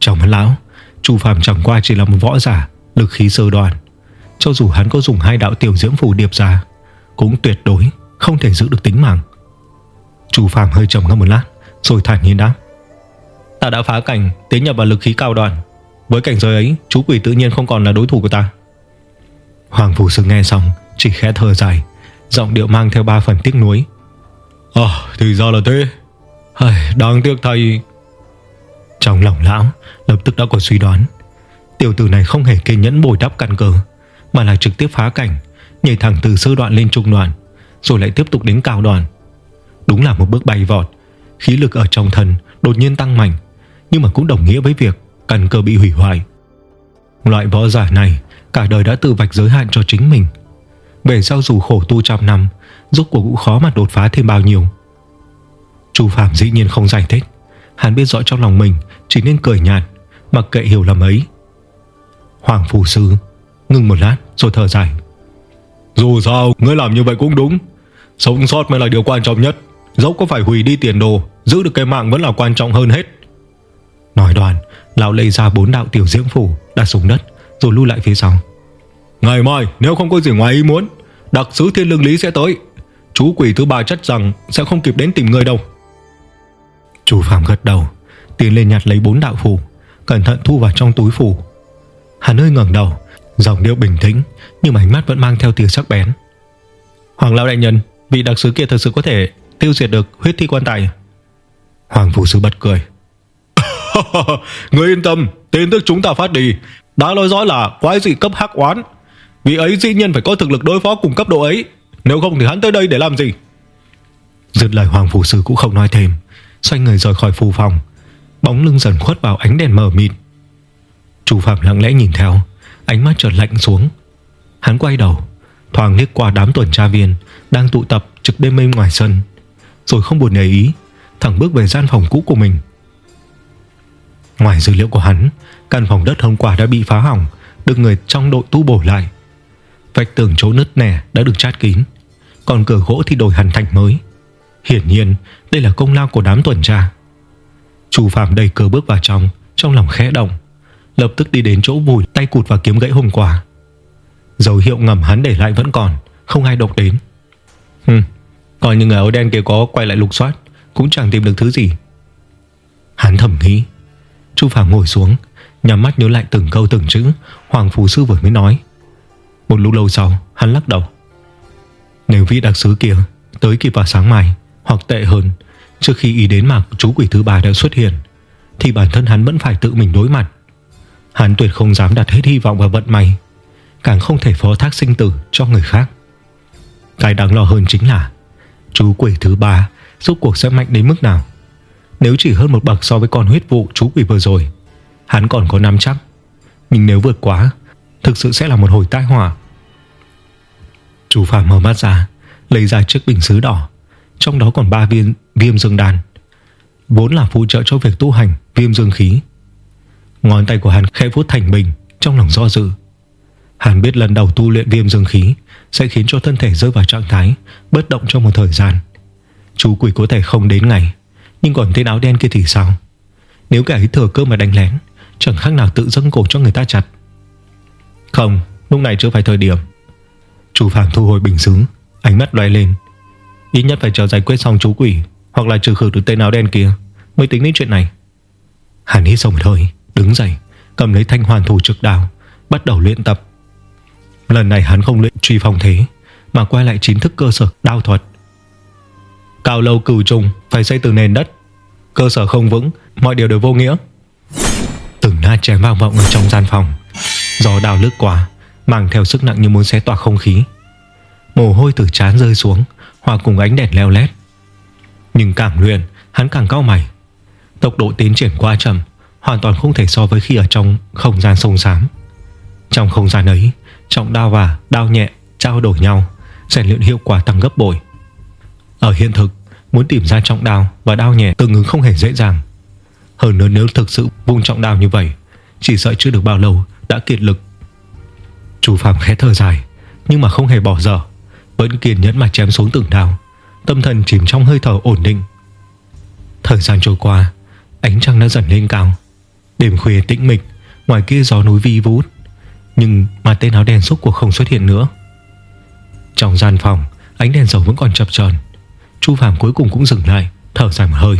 Trong mắt lão Chu Phạm chẳng qua chỉ là một võ giả Lực khí sơ đoàn Cho dù hắn có dùng hai đạo tiểu diễm phù điệp ra Cũng tuyệt đối không thể giữ được tính mạng Chu Phạm hơi trầm ngâm một lát Rồi thản nhiên đáp. Ta đã phá cảnh tiến nhập vào lực khí cao đoàn Với cảnh giới ấy chú quỷ tự nhiên không còn là đối thủ của ta. Hoàng Phủ Sư nghe xong Chỉ khẽ thở dài Giọng điệu mang theo ba phần tiếc nuối. À thì ra là thế. Ai, Đáng tiếc thầy Trong lòng lão lập tức đã có suy đoán. Tiểu tử này không hề kiên nhẫn bồi đắp căn cơ Mà là trực tiếp phá cảnh Nhảy thẳng từ sơ đoạn lên trung đoạn Rồi lại tiếp tục đến cao đoạn Đúng là một bước bay vọt. Khí lực ở trong thân đột nhiên tăng mạnh, Nhưng mà cũng đồng nghĩa với việc Căn cơ bị hủy hoại. Loại võ giả này Cả đời đã tự vạch giới hạn cho chính mình. Về sau dù khổ tu trăm năm Giúp cuộc cũng khó mà đột phá thêm bao nhiêu. Chu Phạm dĩ nhiên không giải thích. Hắn biết rõ trong lòng mình Chỉ nên cười nhạt, Mặc kệ hiểu lầm ấy. Hoàng phủ Sư Ngưng một lát rồi thở dài. Dù sao, ngươi làm như vậy cũng đúng. Sống sót mới là điều quan trọng nhất. Dẫu có phải hủy đi tiền đồ, Giữ được cái mạng vẫn là quan trọng hơn hết. Nói đoàn Lão lấy ra bốn đạo tiểu diễm phủ, Đặt xuống đất, Rồi lưu lại phía sau. Ngày mai, nếu không có gì ngoài ý muốn, Đặc sứ thiên lương lý sẽ tới. Chú quỷ thứ ba chắc rằng sẽ không kịp đến tìm người đâu. Chú Phạm gật đầu, Tiến lên nhặt lấy bốn đạo phù Cẩn thận thu vào trong túi phù Hắn hơi ngẩng đầu, Giọng điệu bình tĩnh, Nhưng mà ánh mắt vẫn mang theo tia sắc bén. Hoàng lão đại nhân, Vị đặc sứ kia thật sự có thể tiêu diệt được huyết thi quan tài. Hoàng phủ sư bật cười. Người yên tâm, Tin tức chúng ta phát đi. Đã nói rõ là quái dị cấp hắc oán. Vì ấy dĩ nhiên phải có thực lực đối phó cùng cấp độ ấy. Nếu không thì hắn tới đây để làm gì? Dứt lời Hoàng phủ sư cũng không nói thêm. Xoay người rời khỏi phù phòng. Bóng lưng dần khuất vào ánh đèn mờ mịt. Chủ Phạm lặng lẽ nhìn theo. Ánh mắt chợt lạnh xuống. Hắn quay đầu, Thoáng liếc qua đám tuần tra viên Đang tụ tập trực đêm bên ngoài sân. Rồi không buồn để ý, Thẳng bước về gian phòng cũ của mình. Ngoài dữ liệu của hắn, Căn phòng đất hôm qua đã bị phá hỏng, Được người trong đội tu bổ lại. Vạch tường chỗ nứt nẻ đã được chát kín, Còn cửa gỗ thì đổi hẳn thành mới. Hiển nhiên, đây là công lao của đám tuần tra. Chủ phạm đầy cờ bước vào trong Trong lòng khẽ động, Lập tức đi đến chỗ vùi tay cụt và kiếm gãy hôm qua. Dấu hiệu ngầm hắn để lại vẫn còn, Không ai độc đến. Hừm. Coi như người áo đen kia có quay lại lục soát, Cũng chẳng tìm được thứ gì. Hắn thầm nghĩ. Chu Phạm ngồi xuống, Nhắm mắt nhớ lại từng câu từng chữ, Hoàng Phù Sư vừa mới nói. Một lúc lâu sau, hắn lắc đầu. Nếu vị đặc sứ kia tới kịp vào sáng mai, Hoặc tệ hơn, Trước khi ý đến mà chú quỷ thứ ba đã xuất hiện, Thì bản thân hắn vẫn phải tự mình đối mặt. Hắn tuyệt không dám đặt hết hy vọng vào vận may, Càng không thể phó thác sinh tử cho người khác. Cái đáng lo hơn chính là Chú quỷ thứ ba Giúp cuộc sẽ mạnh đến mức nào? Nếu chỉ hơn một bậc so với con huyết vụ chú quỷ vừa rồi, Hắn còn có nắm chắc. Nhưng nếu vượt quá, Thực sự sẽ là một hồi tai họa. Chú Phạm mở mắt ra, Lấy ra chiếc bình sứ đỏ, Trong đó còn ba viên viêm dương đàn Vốn là phụ trợ cho việc tu hành Viêm dương khí. Ngón tay của hắn khẽ vuốt thành bình, Trong lòng do dự. Hắn biết lần đầu tu luyện viêm dương khí sẽ khiến cho thân thể rơi vào trạng thái Bất động trong một thời gian. Chú quỷ có thể không đến ngày, Nhưng còn tên áo đen kia thì sao? Nếu cả ấy thừa cơ mà đánh lén, Chẳng khác nào tự dâng cổ cho người ta chặt. Không, Lúc này chưa phải thời điểm. Chú Phạm thu hồi bình xứ, Ánh mắt loay lên. Ít nhất phải chờ giải quyết xong chú quỷ, Hoặc là trừ khử được tên áo đen kia, Mới tính đến chuyện này. Hắn hít sâu một hơi Đứng dậy, Cầm lấy thanh hoàn thủ trực đào Bắt đầu luyện tập. Lần này hắn không luyện truy phong thế, Mà quay lại chính thức cơ sở đao thuật. Cao lâu cửu trùng, Phải xây từ nền đất. Cơ sở không vững, Mọi điều đều vô nghĩa. Từng nát chém vang vọng ở trong gian phòng. Gió đào lướt qua, Mang theo sức nặng như muốn xé toạc không khí. Mồ hôi từ trán rơi xuống, Hòa cùng ánh đèn leo lét. Nhưng càng luyện, hắn càng cao mày. Tốc độ tiến triển quá chậm, Hoàn toàn không thể so với khi ở trong không gian sông xám. Trong không gian ấy Trọng đao và đao nhẹ Trao đổi nhau, rèn luyện hiệu quả tăng gấp bội. Ở hiện thực, Muốn tìm ra trọng đao và đao nhẹ tương ứng không hề dễ dàng. Hơn nữa nếu thực sự vung trọng đao như vậy, Chỉ sợ chưa được bao lâu Đã kiệt lực. Chú Phạm khẽ thở dài, Nhưng mà không hề bỏ dở, Vẫn kiên nhẫn mà chém xuống từng đao, Tâm thần chìm trong hơi thở ổn định. Thời gian trôi qua, Ánh trăng đã dần lên cao. Đêm khuya tĩnh mịch, Ngoài kia gió núi vi vút nhưng mà tên áo đen suốt cuộc không xuất hiện nữa. Trong gian phòng, Ánh đèn dầu vẫn còn chập chờn. Chu Phạm cuối cùng cũng dừng lại, Thở dài một hơi.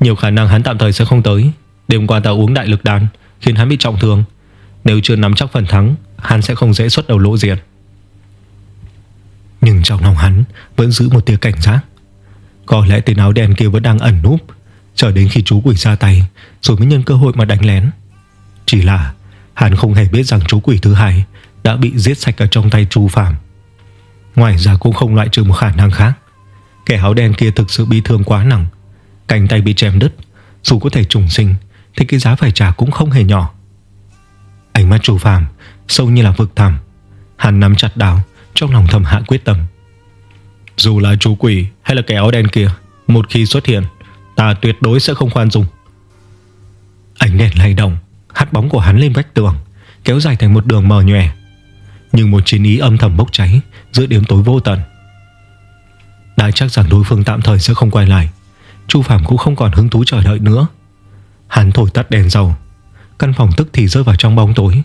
Nhiều khả năng hắn tạm thời sẽ không tới. Đêm qua ta uống đại lực đan, Khiến hắn bị trọng thương. Nếu chưa nắm chắc phần thắng, Hắn sẽ không dễ xuất đầu lỗ diện. Nhưng trong lòng hắn Vẫn giữ một tia cảnh giác. Có lẽ tên áo đen kia vẫn đang ẩn núp, Chờ đến khi chú quỷ ra tay, Rồi mới nhân cơ hội mà đánh lén. Chỉ là hắn không hề biết rằng chú quỷ thứ hai Đã bị giết sạch ở trong tay Chu Phạm. Ngoài ra cũng không loại trừ một khả năng khác. Kẻ áo đen kia thực sự bị thương quá nặng. Cánh tay bị chém đứt. Dù có thể trùng sinh, Thì cái giá phải trả cũng không hề nhỏ. Ánh mắt Chu Phạm Sâu như là vực thẳm. Hắn nắm chặt đào Trong lòng thầm hạ quyết tâm. Dù là chú quỷ hay là kẻ áo đen kia, Một khi xuất hiện, Ta tuyệt đối sẽ không khoan dung. Ánh đèn lay động. Hắt bóng của hắn lên vách tường, Kéo dài thành một đường mờ nhòe. Nhưng một chiến ý âm thầm bốc cháy Giữa đêm tối vô tận. Đã chắc rằng đối phương tạm thời sẽ không quay lại, Chu Phạm cũng không còn hứng thú chờ đợi nữa. Hắn thổi tắt đèn dầu, Căn phòng tức thì rơi vào trong bóng tối.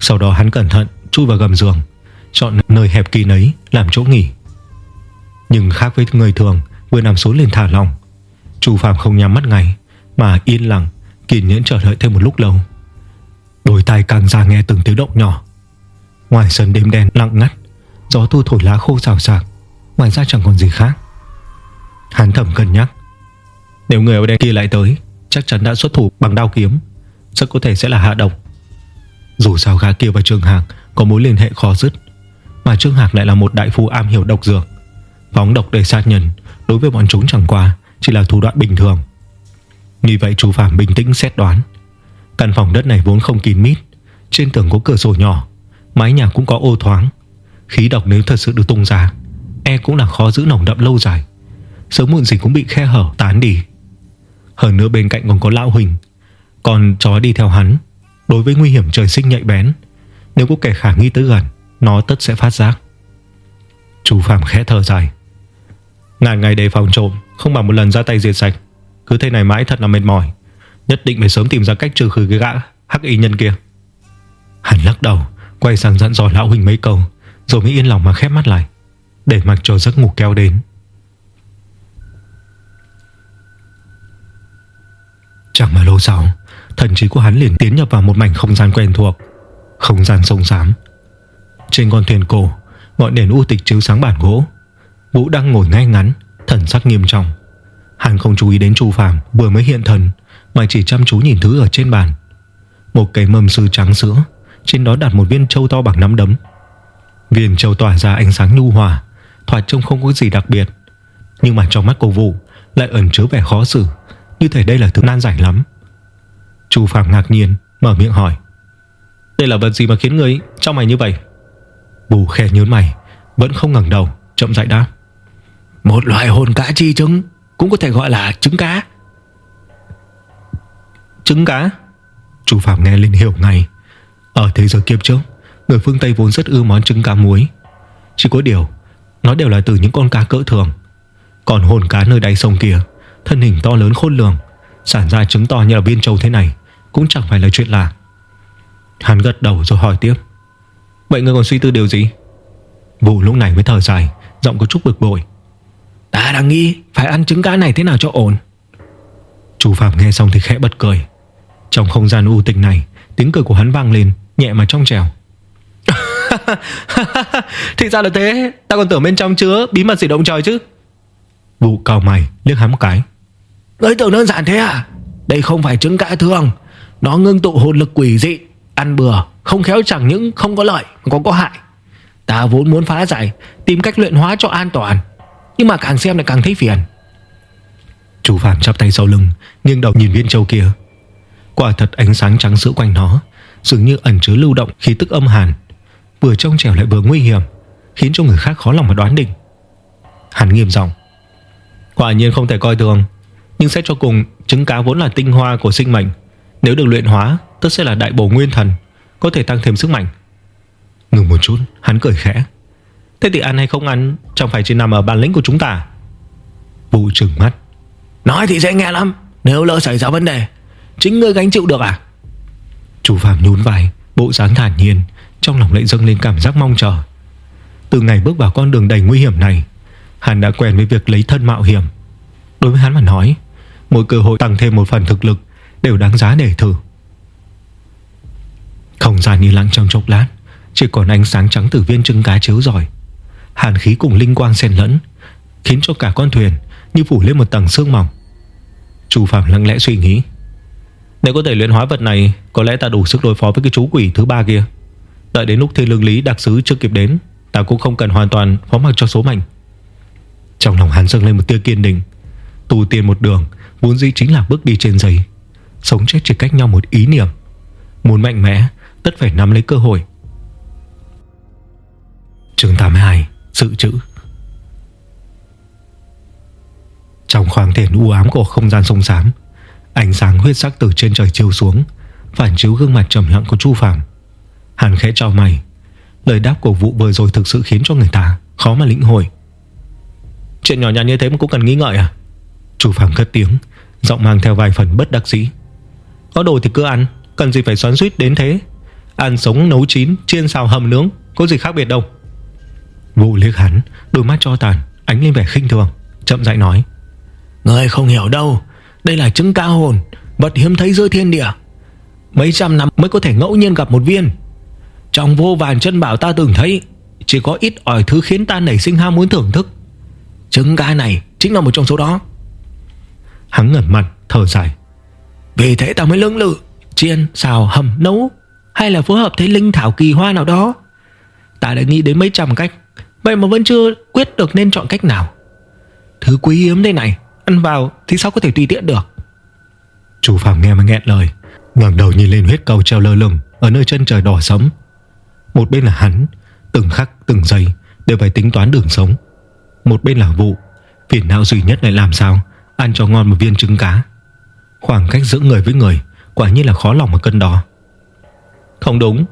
Sau đó hắn cẩn thận chui vào gầm giường, Chọn nơi hẹp kín ấy Làm chỗ nghỉ. Nhưng khác với người thường, Vừa nằm xuống lên thả lòng Chu Phạm không nhắm mắt ngay, Mà yên lặng kiên nhẫn chờ đợi thêm một lúc lâu. Đôi tai càng ra nghe từng tiếng động nhỏ. Ngoài sân đêm đen lặng ngắt, Gió thu thổi lá khô xào xạc, Ngoài ra chẳng còn gì khác. Hắn thầm cân nhắc, Nếu người ở đây kia lại tới, Chắc chắn đã xuất thủ bằng đao kiếm, Rất có thể sẽ là hạ độc. Dù sao gã kia và Trương Hạc Có mối liên hệ khó dứt, Mà Trương Hạc lại là một đại phu am hiểu độc dược. Phóng độc để sát nhân, Đối với bọn chúng chẳng qua Chỉ là thủ đoạn bình thường. Nghĩ vậy chú Phạm bình tĩnh xét đoán. Căn phòng đất này vốn không kín mít, Trên tường có cửa sổ nhỏ, Mái nhà cũng có ô thoáng. Khí độc nếu thật sự được tung ra E cũng là khó giữ nồng đậm lâu dài. Sớm muộn gì cũng bị khe hở, tán đi. Hơn nữa bên cạnh còn có lão Huỳnh. Còn chó đi theo hắn, Đối với nguy hiểm trời sinh nhạy bén, Nếu có kẻ khả nghi tới gần, Nó tất sẽ phát giác. Chú Phạm khẽ thở dài. Ngàn ngày đề phòng trộm, Không bằng một lần ra tay diệt sạch. Cứ thế này mãi thật là mệt mỏi. Nhất định phải sớm tìm ra cách trừ khử cái gã Hắc y nhân kia. Hắn lắc đầu, Quay sang dặn dò lão huynh mấy câu, Rồi mới yên lòng mà khép mắt lại, Để mặc cho giấc ngủ kéo đến. Chẳng mà lâu sau, Thần trí của hắn liền tiến nhập vào một mảnh không gian quen thuộc, Không gian sông xám Trên con thuyền cổ, Ngọn đèn u tịch chiếu sáng bản gỗ. Vũ đang ngồi ngay ngắn, Thần sắc nghiêm trọng. Hắn không chú ý đến Chu Phạm vừa mới hiện thần Mà chỉ chăm chú nhìn thứ ở trên bàn. Một cái mâm sư trắng sữa Trên đó đặt một viên châu to bằng nắm đấm. Viên châu tỏa ra ánh sáng nhu hòa Thoạt trông không có gì đặc biệt. Nhưng mà trong mắt cô Vũ Lại ẩn chứa vẻ khó xử Như thể đây là thứ nan giải lắm. Chu Phạm ngạc nhiên mở miệng hỏi. Đây là vật gì mà khiến người trong mày như vậy? Bù khe nhớn mày Vẫn không ngẩng đầu chậm rãi đáp. Một loại hồn cá chi trứng cũng có thể gọi là trứng cá. Trứng cá? Chu Phạm nghe lên hiểu ngay. Ở thế giới kiếp trước, Người phương Tây vốn rất ưa món trứng cá muối. Chỉ có điều, Nó đều là từ những con cá cỡ thường. Còn hồn cá nơi đáy sông kia, Thân hình to lớn khôn lường, Sản ra trứng to như là viên châu thế này, Cũng chẳng phải là chuyện lạ. Hắn gật đầu rồi hỏi tiếp. Vậy ngươi còn suy tư điều gì? Vụ lúc này mới thở dài, Giọng có chút bực bội. Ta đang nghĩ phải ăn trứng cá này thế nào cho ổn. Chú Phạm nghe xong thì khẽ bật cười. Trong không gian u tịch này Tiếng cười của hắn vang lên Nhẹ mà trong trèo Thì ra là thế. Ta còn tưởng bên trong chứa bí mật gì động trời chứ. Vụ cao mày liếc hắn một cái. Ngươi tưởng đơn giản thế à? Đây không phải trứng cá thường. Nó ngưng tụ hồn lực quỷ dị Ăn bừa không khéo chẳng những không có lợi Mà còn có hại. Ta vốn muốn phá giải Tìm cách luyện hóa cho an toàn nhưng mà càng xem lại càng thấy phiền. Chú Phạm chắp tay sau lưng, Nghiêng đầu nhìn viên châu kia. Quả thật ánh sáng trắng sữa quanh nó, Dường như ẩn chứa lưu động khí tức âm hàn. Vừa trong trẻo lại vừa nguy hiểm, Khiến cho người khác khó lòng mà đoán định. Hắn nghiêm giọng. Quả nhiên không thể coi thường, Nhưng xét cho cùng, trứng cá vốn là tinh hoa của sinh mệnh. Nếu được luyện hóa Tất sẽ là đại bổ nguyên thần, Có thể tăng thêm sức mạnh. Ngừng một chút, hắn cười khẽ. Thế thì ăn hay không ăn, Chẳng phải chỉ nằm ở bản lĩnh của chúng ta. Bù trừng mắt. Nói thì dễ nghe lắm, Nếu lỡ xảy ra vấn đề, Chính ngươi gánh chịu được à? Chú Phạm nhún vai, Bộ dáng thản nhiên, Trong lòng lại dâng lên cảm giác mong chờ. Từ ngày bước vào con đường đầy nguy hiểm này, Hắn đã quen với việc lấy thân mạo hiểm. Đối với hắn mà nói, Mỗi cơ hội tăng thêm một phần thực lực Đều đáng giá để thử. Không gian như lặng trong chốc lát, Chỉ còn ánh sáng trắng từ viên trứng cá chiếu giỏi Hàn khí cùng linh quang xen lẫn, Khiến cho cả con thuyền Như phủ lên một tầng sương mỏng. Chu Phạm lặng lẽ suy nghĩ Nếu có thể luyện hóa vật này, Có lẽ ta đủ sức đối phó với cái chú quỷ thứ ba kia. Đợi đến lúc thiên lương lý đặc sứ chưa kịp đến, Ta cũng không cần hoàn toàn phó mặc cho số mệnh. Trong lòng hắn dâng lên một tia kiên định Tù tiền một đường, Vốn dĩ chính là bước đi trên giấy, Sống chết chỉ cách nhau một ý niệm. Muốn mạnh mẽ, Tất phải nắm lấy cơ hội. Chương 82 sự trữ. Trong khoảng thiền u ám của không gian sông xám, Ánh sáng huyết sắc từ trên trời chiếu xuống, Phản chiếu gương mặt trầm lặng của Chu Phạm Hàn khẽ cho mày. Lời đáp của vụ vừa rồi thực sự khiến cho người ta Khó mà lĩnh hội. Chuyện nhỏ nhặt như thế mà cũng cần nghĩ ngợi à? Chu Phạm cất tiếng, Giọng mang theo vài phần bất đắc dĩ. Có đồ thì cứ ăn, Cần gì phải xoắn suýt đến thế? Ăn sống nấu chín, chiên xào hầm nướng, Có gì khác biệt đâu? Vụ liếc hắn Đôi mắt cho tàn Ánh lên vẻ khinh thường Chậm rãi nói. Người không hiểu đâu Đây là trứng ca hồn Vật hiếm thấy giữa thiên địa. Mấy trăm năm mới có thể ngẫu nhiên gặp một viên. Trong vô vàn chân bảo ta từng thấy Chỉ có ít ỏi thứ khiến ta nảy sinh ham muốn thưởng thức. Trứng ca này chính là một trong số đó. Hắn ngẩn mặt thở dài. Vì thế ta mới lưỡng lự Chiên, xào, hầm, nấu Hay là phối hợp thấy linh thảo kỳ hoa nào đó. Ta đã nghĩ đến mấy trăm cách Vậy mà vẫn chưa quyết được nên chọn cách nào? Thứ quý hiếm đây này, Ăn vào thì sao có thể tùy tiện được? Chú Phạm nghe mà nghẹn lời, ngẩng đầu nhìn lên huyết cầu treo lơ lửng Ở nơi chân trời đỏ sẫm. Một bên là hắn, Từng khắc, từng giây đều phải tính toán đường sống. Một bên là vụ, Phiền não duy nhất lại làm sao, Ăn cho ngon một viên trứng cá. Khoảng cách giữa người với người, Quả nhiên là khó lòng mà cân đo. Không đúng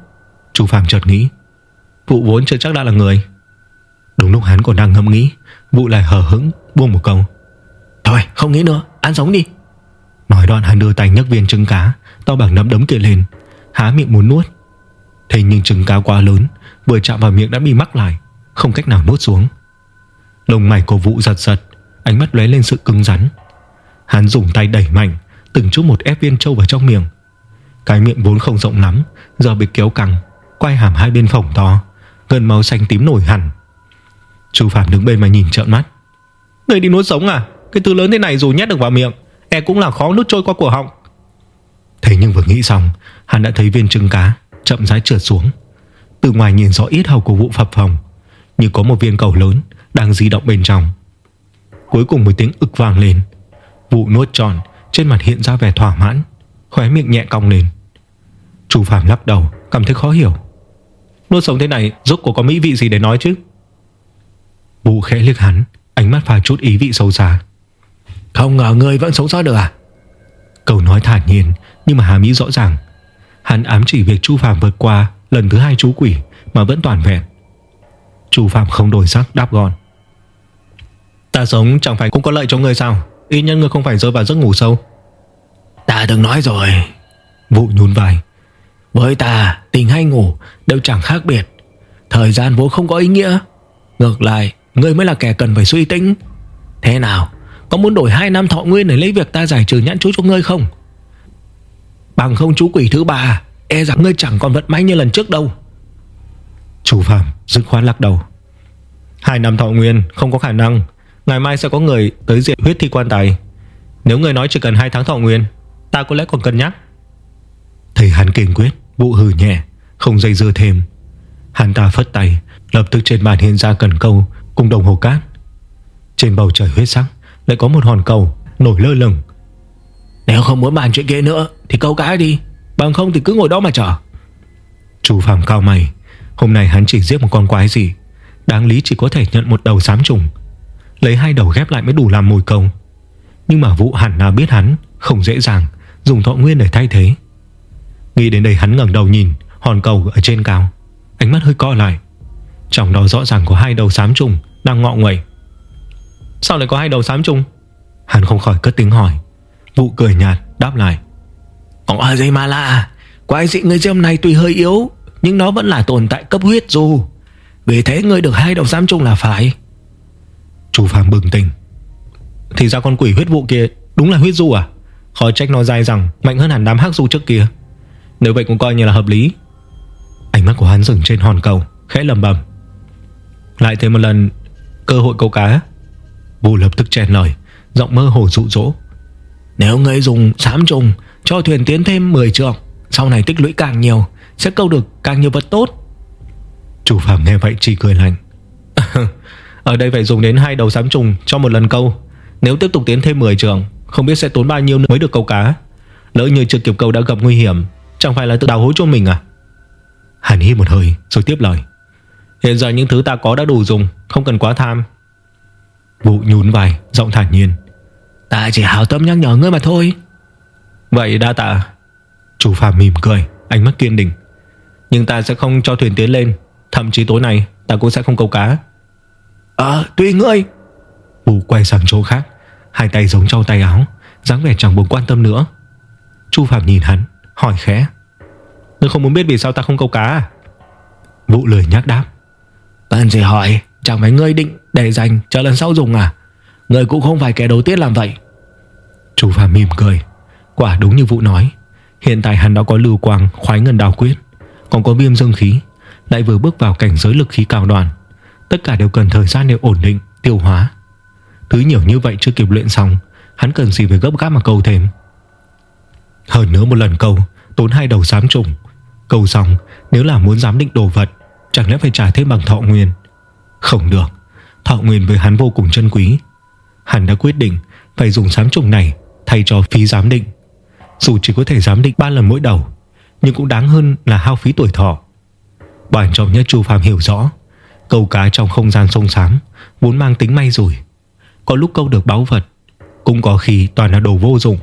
Chú Phạm chợt nghĩ, Vụ vốn chưa chắc đã là người. Đúng lúc hắn còn đang ngâm nghĩ Vụ lại hờ hững, buông một câu. Thôi, không nghĩ nữa, ăn sống đi. Nói đoạn, hắn đưa tay nhấc viên trứng cá, To bằng nắm đấm kia lên, Há miệng muốn nuốt. Thế nhưng trứng cá quá lớn, Vừa chạm vào miệng đã bị mắc lại, Không cách nào nuốt xuống. Lông mày của vụ giật giật, Ánh mắt lóe lên sự cứng rắn. Hắn dùng tay đẩy mạnh, Từng chút một ép viên trâu vào trong miệng. Cái miệng vốn không rộng lắm, Giờ bị kéo căng Quay hàm hai bên phỏng to, Gần máu xanh tím nổi hẳn. Chú Phạm đứng bên mà nhìn trợn mắt. Người đi nuốt sống à? Cái thứ lớn thế này dù nhét được vào miệng E cũng là khó nuốt trôi qua cổ họng. Thế nhưng vừa nghĩ xong, Hắn đã thấy viên trứng cá chậm rãi trượt xuống. Từ ngoài nhìn rõ ít hầu của vụ phập phòng, Như có một viên cầu lớn Đang di động bên trong. Cuối cùng một tiếng ực vang lên. Vụ nuốt tròn Trên mặt hiện ra vẻ thỏa mãn, Khóe miệng nhẹ cong lên. Chủ Phạm lắc đầu, Cảm thấy khó hiểu. Nuốt sống thế này, rốt cuộc có mỹ vị gì để nói chứ? Vụ khẽ liếc hắn Ánh mắt pha chút ý vị sâu xa. Không ngờ ngươi vẫn sống sót được à? Câu nói thản nhiên Nhưng mà hàm ý rõ ràng. Hắn ám chỉ việc Chu Phạm vượt qua Lần thứ hai chú quỷ mà vẫn toàn vẹn. Chu Phạm không đổi sắc đáp gọn. Ta sống chẳng phải cũng có lợi cho ngươi sao? Ít nhất ngươi không phải rơi vào giấc ngủ sâu. Ta từng nói rồi. Vụ nhún vai. Với ta tình hay ngủ đều chẳng khác biệt. Thời gian vốn không có ý nghĩa. Ngược lại Ngươi mới là kẻ cần phải suy tính Thế nào? Có muốn đổi 2 năm thọ nguyên để lấy việc ta giải trừ nhãn chú cho ngươi không? Bằng không chú quỷ thứ ba à, E rằng ngươi chẳng còn vận may như lần trước đâu. Chủ phạm, dứt khoát lắc đầu. Hai năm thọ nguyên không có khả năng. Ngày mai sẽ có người tới diện huyết thi quan tài. Nếu người nói chỉ cần 2 tháng thọ nguyên, Ta có lẽ còn cân nhắc. Thầy hắn kiên quyết Vụ hừ nhẹ, Không dây dưa thêm. Hắn ta phất tay, Lập tức trên bàn hiện ra cần câu Cùng đồng hồ cát. Trên bầu trời huyết sắc Lại có một hòn cầu nổi lơ lửng. Nếu không muốn bàn chuyện kia nữa Thì câu cá đi. Bằng không thì cứ ngồi đó mà chờ. Chủ phạm cao mày. Hôm nay hắn chỉ giết một con quái gì? Đáng lý chỉ có thể nhận một đầu xám trùng. Lấy hai đầu ghép lại mới đủ làm mồi câu. Nhưng mà vụ hẳn nào biết hắn Không dễ dàng Dùng thọ nguyên để thay thế. Nghĩ đến đây hắn ngẩng đầu nhìn Hòn cầu ở trên cao. Ánh mắt hơi co lại. Trong đó rõ ràng có hai đầu xám trùng đang ngọ nguậy. Sao lại có hai đầu xám chung? Hắn không khỏi cất tiếng hỏi. Vụ cười nhạt, đáp lại. Ở đây mà lạ? Quái dị người dâm này tuy hơi yếu, Nhưng nó vẫn là tồn tại cấp huyết dù. Vì thế ngươi được hai đầu xám chung là phải. Chú Phạm bừng tỉnh. Thì ra con quỷ huyết vụ kia Đúng là huyết du à? Khó trách nó dài rằng mạnh hơn hẳn đám hắc du trước kia. Nếu vậy cũng coi như là hợp lý. Ánh mắt của hắn dừng trên hòn cầu, Khẽ lầm bầm Lại thêm một lần cơ hội câu cá. Vũ lập tức chèn lời Giọng mơ hồ dụ dỗ. Nếu ngươi dùng sám trùng Cho thuyền tiến thêm 10 trường, Sau này tích lũy càng nhiều Sẽ câu được càng nhiều vật tốt. Chủ phạm nghe vậy chỉ cười lạnh. Ở đây phải dùng đến hai đầu sám trùng Cho một lần câu. Nếu tiếp tục tiến thêm 10 trường Không biết sẽ tốn bao nhiêu nữa mới được câu cá. Lỡ như chưa kịp câu đã gặp nguy hiểm Chẳng phải là tự đào hối cho mình à? Hàn hít một hơi rồi tiếp lời. Hiện giờ những thứ ta có đã đủ dùng Không cần quá tham. Vụ nhún vai giọng thản nhiên. Ta chỉ hào tâm nhắc nhở ngươi mà thôi. Vậy đa tạ. Chủ phạm mỉm cười Ánh mắt kiên định. Nhưng ta sẽ không cho thuyền tiến lên Thậm chí tối nay ta cũng sẽ không câu cá. Ờ tùy ngươi. Vụ quay sang chỗ khác Hai tay giống trong tay áo dáng vẻ chẳng buồn quan tâm nữa. Chu Phạm nhìn hắn Hỏi khẽ. Ngươi không muốn biết vì sao ta không câu cá à? Vụ lời nhắc đáp Cần gì hỏi, Chẳng phải ngươi định để dành cho lần sau dùng à? Ngươi cũng không phải kẻ đầu tiên làm vậy. Chú Phạm mỉm cười. Quả đúng như vụ nói. Hiện tại hắn đã có lưu quang khoái ngân đào quyết, Còn có viêm dương khí, Lại vừa bước vào cảnh giới lực khí cao đoàn Tất cả đều cần thời gian để ổn định, Tiêu hóa. Thứ nhiều như vậy chưa kịp luyện xong, Hắn cần gì phải gấp gáp mà cầu thêm? Hơn nữa một lần cầu, Tốn hai đầu dám trùng. Cầu xong, nếu là muốn giám định đồ vật Chẳng lẽ phải trả thêm bằng thọ nguyên? Không được. Thọ nguyên với hắn vô cùng chân quý. Hắn đã quyết định phải dùng sám trùng này Thay cho phí giám định. Dù chỉ có thể giám định 3 lần mỗi đầu, Nhưng cũng đáng hơn là hao phí tuổi thọ. Bản trọng nhất Chu Phạm hiểu rõ, Câu cá trong không gian sông sám Vốn mang tính may rủi. Có lúc câu được báu vật, Cũng có khi toàn là đồ vô dụng.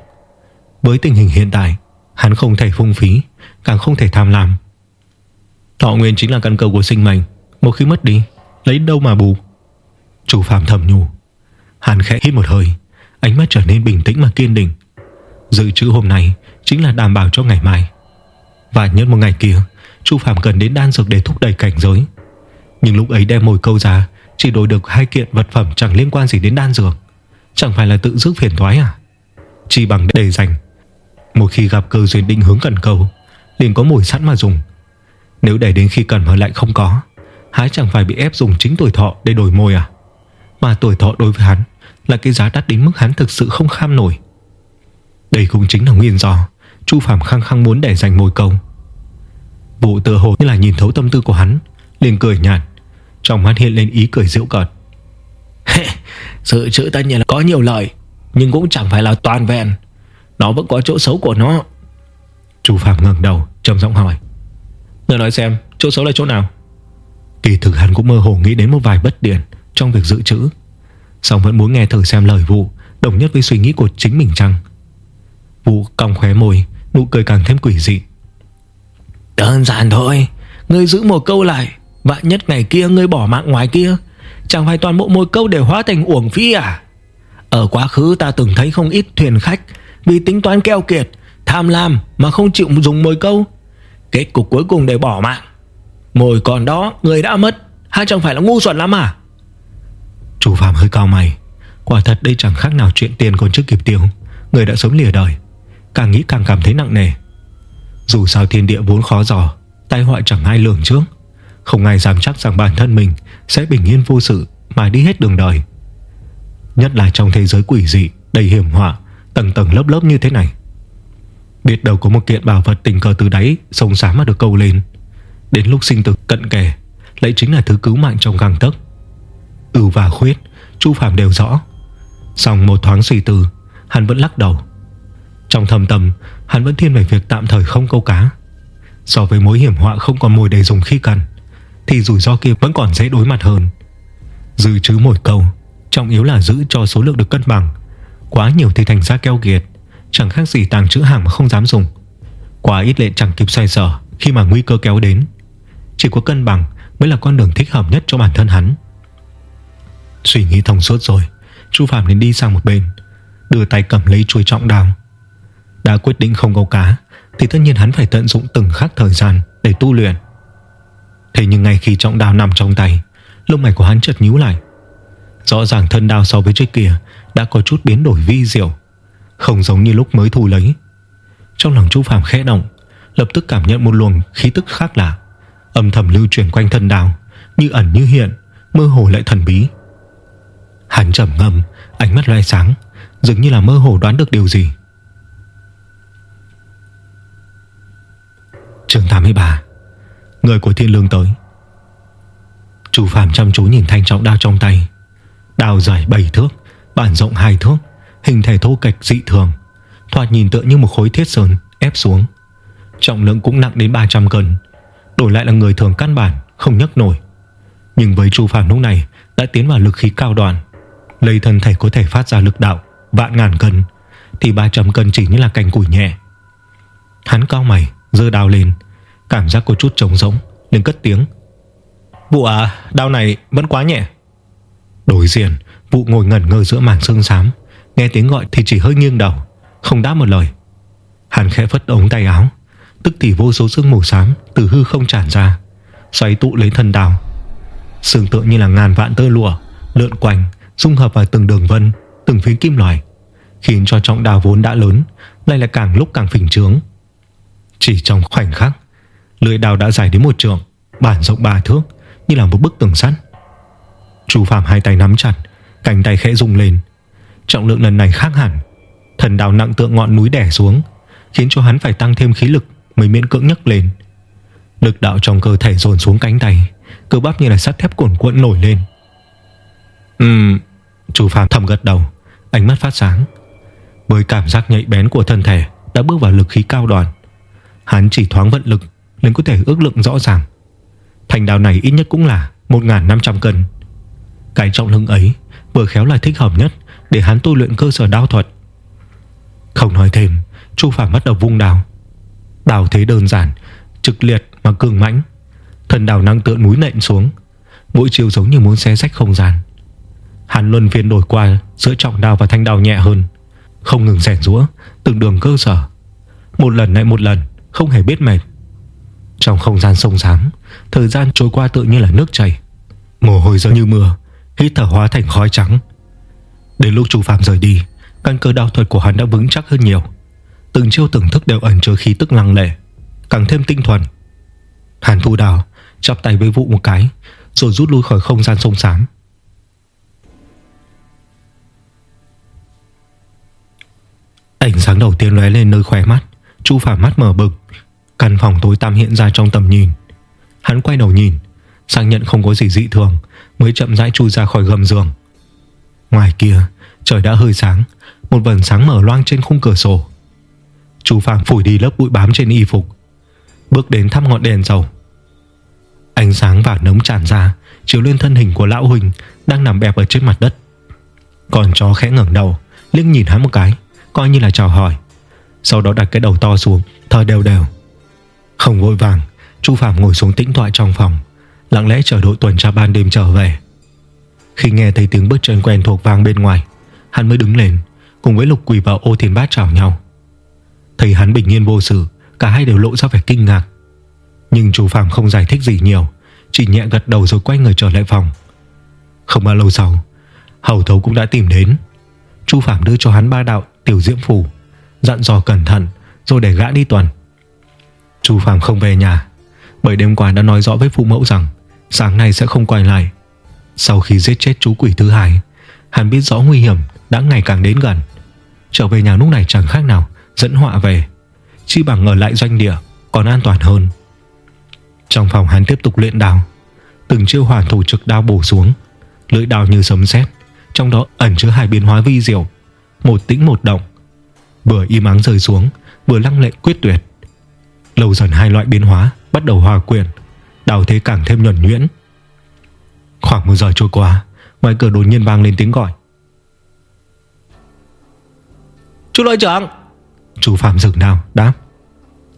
Với tình hình hiện tại, Hắn không thể phung phí, Càng không thể tham lam. Thọ nguyên chính là căn cơ của sinh mệnh. Một khi mất đi, Lấy đâu mà bù? Chủ phạm thầm nhủ Hàn khẽ hít một hơi. Ánh mắt trở nên bình tĩnh mà kiên định. Dự trữ hôm nay chính là đảm bảo cho ngày mai. Và nhất một ngày kia, Chu Phạm cần đến đan dược để thúc đẩy cảnh giới. Nhưng lúc ấy đem mồi câu ra, Chỉ đổi được hai kiện vật phẩm chẳng liên quan gì đến đan dược. Chẳng phải là tự dứt phiền toái à? Chỉ bằng để dành. Một khi gặp cơ duyên định hướng cần cầu, liền có mồi sẵn mà dùng. Nếu để đến khi cần mà lại không có Hái chẳng phải bị ép dùng chính tuổi thọ để đổi mồi à? Mà tuổi thọ đối với hắn Là cái giá đắt đến mức hắn thực sự không kham nổi. Đây cũng chính là nguyên do Chu Phạm khăng khăng muốn để dành mồi câu. Vụ tự hồ như là nhìn thấu tâm tư của hắn liền cười nhạt Trong mắt hiện lên ý cười giễu cợt. Sự chữ tất nhiên là có nhiều lợi Nhưng cũng chẳng phải là toàn vẹn. Nó vẫn có chỗ xấu của nó. Chu Phạm ngẩng đầu trầm giọng hỏi Người nói xem chỗ xấu là chỗ nào? Kỳ thực hắn cũng mơ hồ nghĩ đến một vài bất điển Trong việc dự trữ. Xong vẫn muốn nghe thử xem lời vụ Đồng nhất với suy nghĩ của chính mình chăng? Vũ cong khóe môi Nụ cười càng thêm quỷ dị. Đơn giản thôi Ngươi giữ một câu lại Vạn nhất ngày kia ngươi bỏ mạng ngoài kia Chẳng phải toàn bộ một câu đều hóa thành uổng phí à? Ở quá khứ ta từng thấy không ít thuyền khách Vì tính toán keo kiệt Tham lam mà không chịu dùng mồi câu Kết cục cuối cùng để bỏ mạng. Mồi còn đó, người đã mất. Hay chẳng phải là ngu xuẩn lắm à? Chủ phạm hơi cao mày. Quả thật đây chẳng khác nào chuyện tiền còn chưa kịp tiêu. Người đã sống lìa đời. Càng nghĩ càng cảm thấy nặng nề. Dù sao thiên địa vốn khó dò, Tai họa chẳng ai lường trước. Không ai dám chắc rằng bản thân mình Sẽ bình yên vô sự mà đi hết đường đời. Nhất là trong thế giới quỷ dị, Đầy hiểm họa, Tầng tầng lớp lớp như thế này. Biết đâu có một kiện bảo vật tình cờ từ đáy Sông xám mà được câu lên. Đến lúc sinh tử cận kề, Lại chính là thứ cứu mạng trong găng tấc. Ưu và khuyết, Chu Phạm đều rõ. Xong một thoáng suy tư, Hắn vẫn lắc đầu. Trong thầm tâm, Hắn vẫn thiên về việc tạm thời không câu cá. So với mối hiểm họa không còn mồi để dùng khi cần, Thì rủi ro kia vẫn còn dễ đối mặt hơn. Dư chứ mỗi câu, Trọng yếu là giữ cho số lượng được cân bằng. Quá nhiều thì thành ra keo kiệt. Chẳng khác gì tàng trữ hàng mà không dám dùng. Quá ít lệ chẳng kịp xoay sở Khi mà nguy cơ kéo đến. Chỉ có cân bằng mới là con đường thích hợp nhất cho bản thân hắn. Suy nghĩ thông suốt rồi, Chu Phạm nên đi sang một bên, Đưa tay cầm lấy chuôi trọng đào Đã quyết định không câu cá, Thì tất nhiên hắn phải tận dụng từng khắc thời gian Để tu luyện. Thế nhưng ngay khi trọng đào nằm trong tay, Lông mày của hắn chợt nhíu lại. Rõ ràng thân đào so với trước kia Đã có chút biến đổi vi diệu. Không giống như lúc mới thu lấy. Trong lòng Chu phàm khẽ động, Lập tức cảm nhận một luồng khí tức khác lạ. Âm thầm lưu chuyển quanh thân đào, Như ẩn như hiện, Mơ hồ lại thần bí. Hắn trầm ngâm, Ánh mắt loe sáng, Dường như là mơ hồ đoán được điều gì. Trường 83 Người của thiên lương tới. Chu phàm chăm chú nhìn thanh trọng đao trong tay. Đao dài 7 thước, Bản rộng 2 thước. Hình thể thô kệch dị thường. Thoạt nhìn tựa như một khối thiết sơn ép xuống. Trọng lượng cũng nặng đến 300 cân Đổi lại là người thường căn bản Không nhấc nổi. Nhưng với Chu Phạm lúc này Đã tiến vào lực khí cao đoàn Lấy thân thể có thể phát ra lực đạo Vạn ngàn cân Thì 300 cân chỉ như là cành củi nhẹ. Hắn cao mày Dơ đao lên Cảm giác có chút trống rỗng Nên cất tiếng. Vụ à đao này vẫn quá nhẹ. Đối diện Vụ ngồi ngẩn ngơ giữa màn sương xám Nghe tiếng gọi thì chỉ hơi nghiêng đầu, Không đáp một lời. Hàn khẽ vất ống tay áo, Tức thì vô số sương mù xám Từ hư không tràn ra, Xoay tụ lấy thân đào. Sương tượng như là ngàn vạn tơ lụa, Lượn quanh, dung hợp vào từng đường vân, Từng phiến kim loại, Khiến cho trọng đào vốn đã lớn Lại là càng lúc càng phình trướng. Chỉ trong khoảnh khắc Lưỡi đào đã dài đến một trường Bản rộng ba thước, như là một bức tường sắt. Chú Phạm hai tay nắm chặt, Cánh tay khẽ rung lên Trọng lượng lần này khác hẳn. Thần đào nặng tượng ngọn núi đẻ xuống, Khiến cho hắn phải tăng thêm khí lực Mới miễn cưỡng nhấc lên. Lực đạo trong cơ thể dồn xuống cánh tay, Cơ bắp như là sắt thép cuộn cuộn nổi lên. Ừm Chú Phạm thầm gật đầu, Ánh mắt phát sáng. Với cảm giác nhạy bén của thân thể Đã bước vào lực khí cao đoàn Hắn chỉ thoáng vận lực Nên có thể ước lượng rõ ràng. Thành đào này ít nhất cũng là 1.500 cân. Cái trọng lượng ấy Vừa khéo là thích hợp nhất để hắn tu luyện cơ sở đao thuật. Không nói thêm, Chu Phàm bắt đầu vung đào Đào thế đơn giản, Trực liệt mà cường mãnh. Thần đào năng tựa núi nện xuống, Mỗi chiều giống như muốn xé rách không gian. Hắn luân phiên đổi qua Giữa trọng đào và thanh đào nhẹ hơn, Không ngừng rèn rũa Từng đường cơ sở. Một lần lại một lần, Không hề biết mệt. Trong không gian sông xám Thời gian trôi qua tự như là nước chảy. Mồ hôi giống như mưa, Hít thở hóa thành khói trắng. Đến lúc Chu Phạm rời đi, Căn cơ đạo thuật của hắn đã vững chắc hơn nhiều. Từng chiêu từng thức đều ẩn chứa khí tức lăng lệ, Càng thêm tinh thuần. Hàn thu đào Chắp tay với vụ một cái, Rồi rút lui khỏi không gian sông xám Ánh sáng đầu tiên lóe lên nơi khóe mắt, Chu Phạm mắt mở bực Căn phòng tối tăm hiện ra trong tầm nhìn. Hắn quay đầu nhìn, Xác nhận không có gì dị thường, Mới chậm rãi chui ra khỏi gầm giường. Ngoài kia, trời đã hơi sáng, Một vần sáng mở loang trên khung cửa sổ. Chú Phạm phủi đi lớp bụi bám trên y phục, Bước đến thăm ngọn đèn dầu. Ánh sáng và nấm tràn ra, Chiếu lên thân hình của lão Huỳnh Đang nằm bẹp ở trên mặt đất. Còn chó khẽ ngẩng đầu, liếc nhìn hắn một cái, Coi như là chào hỏi. Sau đó đặt cái đầu to xuống, Thở đều đều. Không vội vàng, Chu Phạm ngồi xuống tĩnh thoại trong phòng, Lặng lẽ chờ đội tuần tra ban đêm trở về. Khi nghe thấy tiếng bước chân quen thuộc vang bên ngoài Hắn mới đứng lên Cùng với lục quỳ và ô thiên bát chào nhau. Thấy hắn bình yên vô sự Cả hai đều lộ ra vẻ kinh ngạc. Nhưng chú Phạm không giải thích gì nhiều Chỉ nhẹ gật đầu rồi quay người trở lại phòng. Không bao lâu sau Hầu thấu cũng đã tìm đến. Chu Phạm đưa cho hắn ba đạo tiểu diễm phủ, Dặn dò cẩn thận Rồi để gã đi tuần. Chu Phạm không về nhà Bởi đêm qua đã nói rõ với phụ mẫu rằng Sáng nay sẽ không quay lại sau khi giết chết chú quỷ thứ hai, Hắn biết rõ nguy hiểm đã ngày càng đến gần. Trở về nhà lúc này chẳng khác nào Dẫn họa về, Chi bằng ở lại doanh địa còn an toàn hơn. Trong phòng hắn tiếp tục luyện đào Từng chiêu hoàn thủ trực đao bổ xuống, Lưỡi đào như sấm sét, Trong đó ẩn chứa hai biến hóa vi diệu, Một tĩnh một động. Vừa im ắng rơi xuống, Vừa lăng lệ quyết tuyệt. Lâu dần hai loại biến hóa bắt đầu hòa quyện, Đào thế càng thêm nhuẩn nhuyễn. Khoảng một giờ trôi qua Ngoài cửa đột nhiên vang lên tiếng gọi. Chú đội trưởng! Chú Phạm dừng nào? Đáp.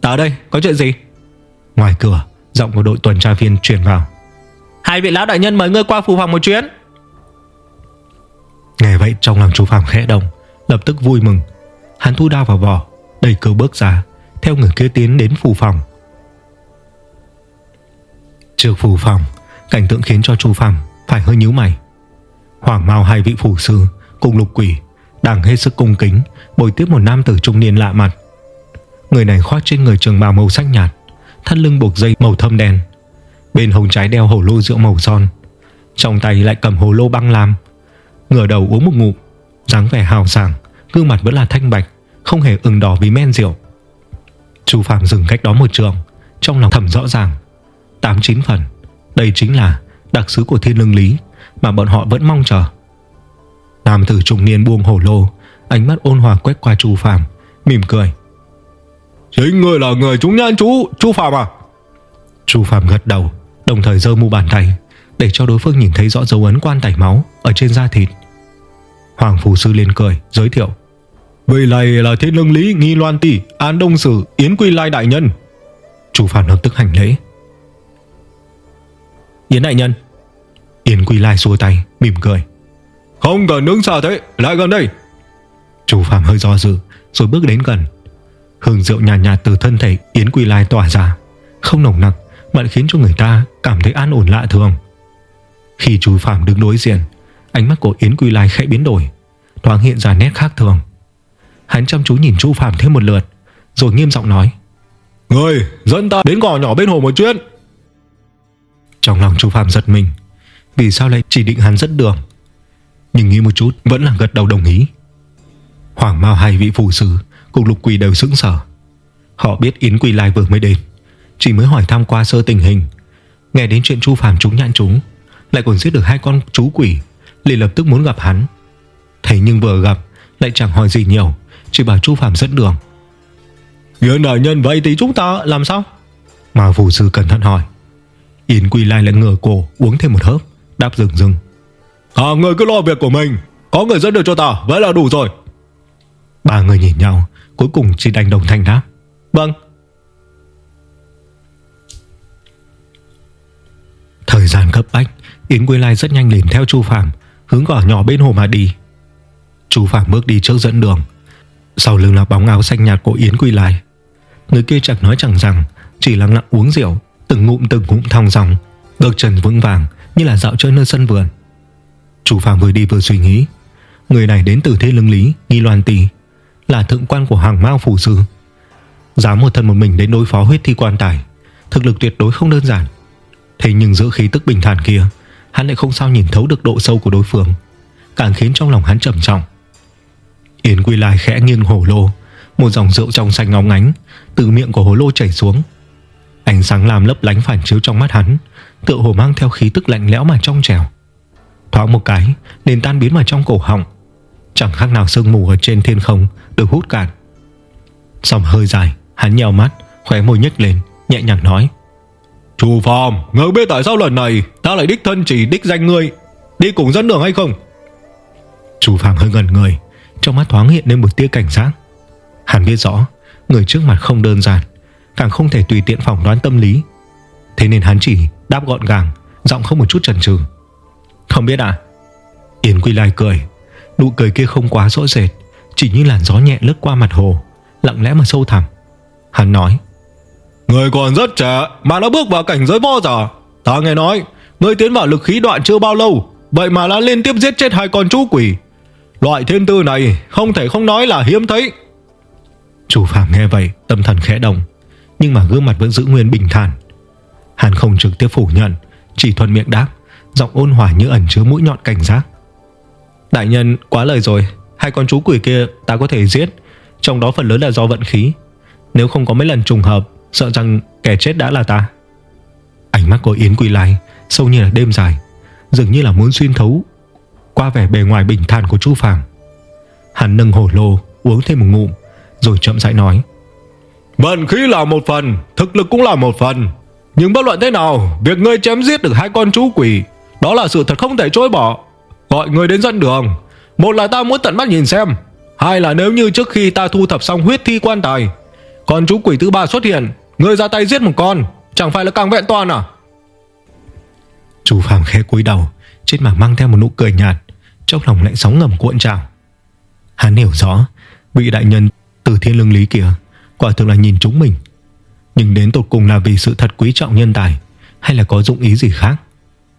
Ta ở đây có chuyện gì? Ngoài cửa Giọng của đội tuần tra viên truyền vào. Hai vị lão đại nhân mời ngươi qua phù phòng một chuyến. Nghe vậy trong lòng chú Phạm khẽ động Lập tức vui mừng. Hắn thu đao vào vỏ Đẩy cửa bước ra Theo người kia tiến đến phù phòng. Trước phù phòng Cảnh tượng khiến cho Chu Phàm Phải hơi nhíu mày. Hoàng Mao hai vị phủ sư, Cùng lục quỷ, đang hết sức cung kính, Bồi tiếp một nam tử trung niên lạ mặt. Người này khoác trên người trường bào màu sắc nhạt, Thắt lưng buộc dây màu thâm đen. Bên hồng trái đeo hổ lô rượu màu son, Trong tay lại cầm hồ lô băng lam. Ngửa đầu uống một ngụm, dáng vẻ hào sảng, Gương mặt vẫn là thanh bạch, Không hề ửng đỏ vì men rượu. Chu Phàm dừng cách đó một trường Trong lòng thầm rõ ràng. Tám chín phần. Đây chính là đặc sứ của thiên lương lý Mà bọn họ vẫn mong chờ. Nam tử trung niên buông hổ lô Ánh mắt ôn hòa quét qua Chu Phạm Mỉm cười. Chính người là người chúng nhan chú Chu Phạm à? Chu Phạm gật đầu Đồng thời giơ mu bàn tay Để cho đối phương nhìn thấy rõ dấu ấn quan tẩy máu Ở trên da thịt. Hoàng Phù Sư lên cười giới thiệu. Vị này là thiên lương lý nghi loan tỷ An Đông Sử Yến Quy Lai Đại Nhân. Chu Phạm lập tức hành lễ Yến Đại Nhân. Yến Quy Lai xua tay mỉm cười. Không cần đứng xa thế Lại gần đây. Chủ phạm hơi do dự Rồi bước đến gần. Hương rượu nhàn nhạt, nhạt từ thân thể Yến Quy Lai tỏa ra. Không nồng nặc Mà khiến cho người ta cảm thấy an ổn lạ thường. Khi chú Phạm đứng đối diện Ánh mắt của Yến Quy Lai khẽ biến đổi Thoáng hiện ra nét khác thường. Hắn chăm chú nhìn chú Phạm thêm một lượt Rồi nghiêm giọng nói. Người dẫn ta đến gò nhỏ bên hồ một chuyến Trong lòng chú Phạm giật mình. Vì sao lại chỉ định hắn dẫn đường? Nhưng nghĩ một chút vẫn là gật đầu đồng ý. Hoàng Mao hai vị phù sư Cùng lục quỳ đều sững sở Họ biết Yến Quỳ Lai vừa mới đến Chỉ mới hỏi thăm qua sơ tình hình. Nghe đến chuyện chu phàm chúng nhãn chúng Lại còn giết được hai con chú quỷ liền lập tức muốn gặp hắn. Thế nhưng vừa gặp Lại chẳng hỏi gì nhiều Chỉ bảo chu phàm dẫn đường. Yến đại nhân vậy thì chúng ta làm sao? Mà phù sư cẩn thận hỏi Yến Quỳ Lai lại ngửa cổ, uống thêm một hớp, Đáp rừng rừng. À người cứ lo việc của mình, Có người dẫn được cho ta, Vậy là đủ rồi. Ba người nhìn nhau, Cuối cùng chỉ đành đồng thanh đáp. Vâng. Thời gian cấp bách, Yến Quy Lai rất nhanh liền theo Chu Phạm, Hướng gỏ nhỏ bên hồ mà đi. Chu Phạm bước đi trước dẫn đường. Sau lưng là bóng áo xanh nhạt của Yến Quy Lai Người kia chẳng nói chẳng rằng Chỉ lặng lặng uống rượu Từng ngụm từng ngụm thong dòng Bước chân vững vàng như là dạo chơi nơi sân vườn. Chủ phàm vừa đi vừa suy nghĩ, Người này đến từ thế lưng lý Nghi Loan Tì Là thượng quan của hàng Mao Phủ Sư Dám một thân một mình đến đối phó huyết thi quan tài, Thực lực tuyệt đối không đơn giản. Thế nhưng giữa khí tức bình thản kia, Hắn lại không sao nhìn thấu được độ sâu của đối phương, Càng khiến trong lòng hắn trầm trọng. Yến Quy Lai khẽ nghiêng hổ lô, Một dòng rượu trong xanh ngóng ánh, Từ miệng của hồ lô chảy xuống Ánh sáng làm lấp lánh phản chiếu trong mắt hắn Tựa hồ mang theo khí tức lạnh lẽo mà trong trèo Thoáng một cái liền tan biến vào trong cổ họng. Chẳng khác nào sương mù ở trên thiên không Được hút cạn. Xong hơi dài Hắn nhèo mắt Khóe môi nhếch lên Nhẹ nhàng nói. Chủ phòng Ngươi biết tại sao lần này Ta lại đích thân chỉ đích danh ngươi Đi cùng dẫn đường hay không? Chủ phạm hơi ngần người Trong mắt thoáng hiện lên một tia cảnh giác. Hắn biết rõ Người trước mặt không đơn giản Càng không thể tùy tiện phỏng đoán tâm lý. Thế nên hắn chỉ đáp gọn gàng Giọng không một chút chần chừ. Không biết à Yến Quy Lai cười. Nụ cười kia không quá rõ rệt Chỉ như làn gió nhẹ lướt qua mặt hồ Lặng lẽ mà sâu thẳm. Hắn nói Người còn rất trẻ Mà đã bước vào cảnh giới võ giả. Ta nghe nói Người tiến vào lực khí đoạn chưa bao lâu Vậy mà đã liên tiếp giết chết hai con chú quỷ. Loại thiên tư này Không thể không nói là hiếm thấy. Chủ phạm nghe vậy tâm thần khẽ động nhưng mà gương mặt vẫn giữ nguyên bình thản. Hàn không trực tiếp phủ nhận, Chỉ thuận miệng đáp, Giọng ôn hòa như ẩn chứa mũi nhọn cảnh giác. Đại nhân, quá lời rồi. Hai con chú quỷ kia ta có thể giết, Trong đó phần lớn là do vận khí. Nếu không có mấy lần trùng hợp, Sợ rằng kẻ chết đã là ta. Ánh mắt của Yến Quỳ Lai Sâu như là đêm dài, Dường như là muốn xuyên thấu Qua vẻ bề ngoài bình thản của chú Phàm. Hắn nâng hổ lô, uống thêm một ngụm, Rồi chậm rãi nói Vận khí là một phần, Thực lực cũng là một phần. Nhưng bất luận thế nào, Việc ngươi chém giết được hai con chú quỷ, Đó là sự thật không thể chối bỏ. Gọi người đến dẫn đường. Một là ta muốn tận mắt nhìn xem. Hai là nếu như trước khi ta thu thập xong huyết thi quan tài, con chú quỷ thứ ba xuất hiện, Ngươi ra tay giết một con, Chẳng phải là càng vẹn toàn à? Chú Phạm khẽ cúi đầu, Trên mặt mang theo một nụ cười nhạt, Trong lòng lạnh sóng ngầm cuộn trào. Hắn hiểu rõ, Vị đại nhân từ thiên lương lý kia Quả thực là nhìn chúng mình. Nhưng đến tột cùng là vì sự thật quý trọng nhân tài Hay là có dụng ý gì khác?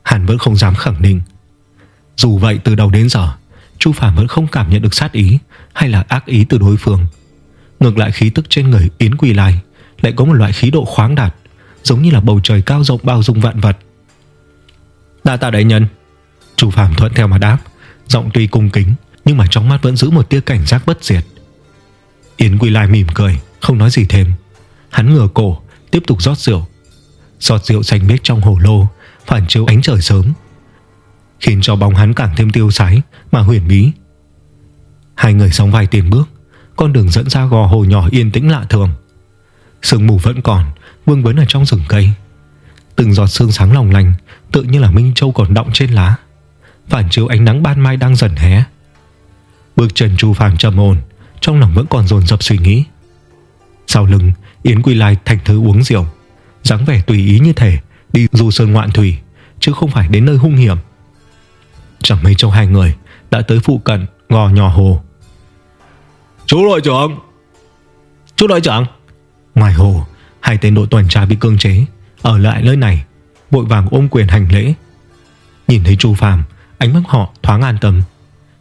Hắn vẫn không dám khẳng định. Dù vậy từ đầu đến giờ Chu Phạm vẫn không cảm nhận được sát ý Hay là ác ý từ đối phương. Ngược lại khí tức trên người Yến Quỳ Lai Lại có một loại khí độ khoáng đạt Giống như là bầu trời cao rộng bao dung vạn vật. Đa tạ đại nhân. Chu Phạm thuận theo mà đáp Giọng tuy cung kính Nhưng mà trong mắt vẫn giữ một tia cảnh giác bất diệt. Yến Quỳ Lai mỉm cười không nói gì thêm. Hắn ngửa cổ, tiếp tục rót rượu. Giọt rượu xanh biếc trong hồ lô, Phản chiếu ánh trời sớm, Khiến cho bóng hắn càng thêm tiêu sái Mà huyền bí. Hai người sóng vai tiền bước, Con đường dẫn ra gò hồ nhỏ yên tĩnh lạ thường. Sương mù vẫn còn, Vương vấn ở trong rừng cây. Từng giọt sương sáng lòng lành Tự như là Minh Châu còn động trên lá. Phản chiếu ánh nắng ban mai đang dần hé. Bước chân chu phàm trầm ổn, Trong lòng vẫn còn dồn dập suy nghĩ. Sau lưng Yến Quy Lai thành thứ uống rượu. Dáng vẻ tùy ý như thể Đi du sơn ngoạn thủy Chứ không phải đến nơi hung hiểm. Chẳng mấy trong hai người Đã tới phụ cận gò nhỏ hồ. Chú đội trưởng! Chú đội trưởng! Ngoài hồ Hai tên đội tuần tra bị cương chế Ở lại nơi này Vội vàng ôm quyền hành lễ. Nhìn thấy Chu Phàm Ánh mắt họ thoáng an tâm.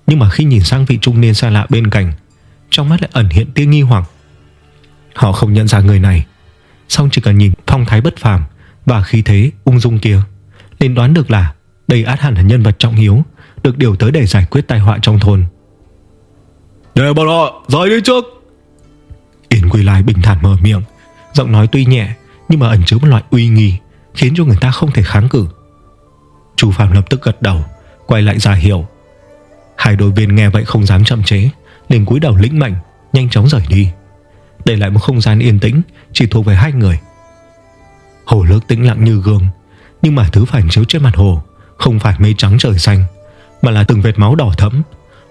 Nhưng mà khi nhìn sang vị trung niên xa lạ bên cạnh Trong mắt lại ẩn hiện tia nghi hoặc Họ không nhận ra người này. Xong chỉ cần nhìn phong thái bất phàm Và khí thế ung dung kia Nên đoán được là đây át hẳn là nhân vật trọng hiếu Được điều tới để giải quyết tai họa trong thôn. Để bọn họ rời đi trước. Yến Quy Lai bình thản mở miệng Giọng nói tuy nhẹ Nhưng mà ẩn chứa một loại uy nghi Khiến cho người ta không thể kháng cự. Chú Phạm lập tức gật đầu Quay lại ra hiểu Hai đội viên nghe vậy không dám chậm chế liền cúi đầu lĩnh mệnh Nhanh chóng rời đi để lại một không gian yên tĩnh, Chỉ thuộc về hai người. Hồ nước tĩnh lặng như gương, Nhưng mà thứ phản chiếu trên mặt hồ, Không phải mây trắng trời xanh, Mà là từng vệt máu đỏ thẫm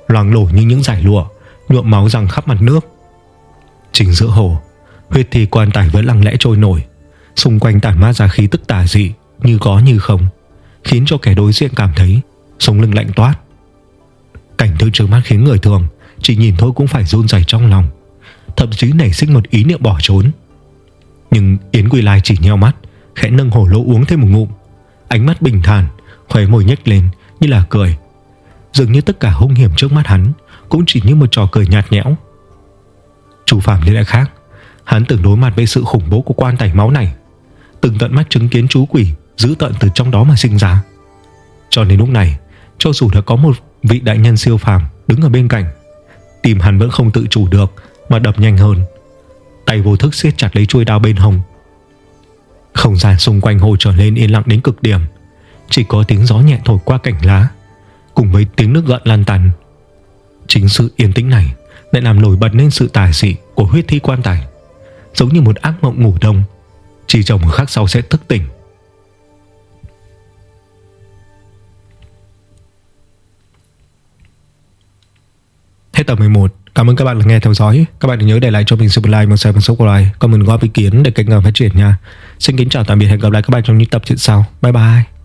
Loàng lổ như những giải lụa, Nhuộm máu răng khắp mặt nước. Chính giữa hồ, Huyết thi quan tài vẫn lặng lẽ trôi nổi, Xung quanh tản mát ra khí tức tà dị, Như có như không, Khiến cho kẻ đối diện cảm thấy Sống lưng lạnh toát. Cảnh tượng trước mắt khiến người thường Chỉ nhìn thôi cũng phải run rẩy trong lòng. Thậm chí nảy sinh một ý niệm bỏ trốn. Nhưng Yến Quỳ Lai chỉ nheo mắt, Khẽ nâng hổ lỗ uống thêm một ngụm. Ánh mắt bình thản Khóe môi nhếch lên như là cười. Dường như tất cả hung hiểm trước mắt hắn Cũng chỉ như một trò cười nhạt nhẽo. Chủ phạm thì lại khác. Hắn từng đối mặt với sự khủng bố của quan tài máu này, Từng tận mắt chứng kiến chú quỷ Giữ tận từ trong đó mà sinh ra. Cho nên lúc này, Cho dù đã có một vị đại nhân siêu phàm Đứng ở bên cạnh Tìm hắn vẫn không tự chủ được mà đập nhanh hơn. Tay vô thức siết chặt lấy chuôi đao bên hồng. Không gian xung quanh hồ trở lên yên lặng đến cực điểm. Chỉ có tiếng gió nhẹ thổi qua cành lá, Cùng với tiếng nước gợn lan tàn. Chính sự yên tĩnh này Lại làm nổi bật lên sự tài dị Của huyết thi quan tài. Giống như một ác mộng ngủ đông, Chỉ trong một khắc sau sẽ thức tỉnh. Hết tập 11 Cảm ơn các bạn đã nghe theo dõi. Các bạn đừng nhớ để lại cho mình super like, một share, một subscribe Còn mình góp ý kiến để kênh ngầm phát triển nha. Xin kính chào tạm biệt Hẹn gặp lại các bạn trong những tập truyện sau. Bye bye.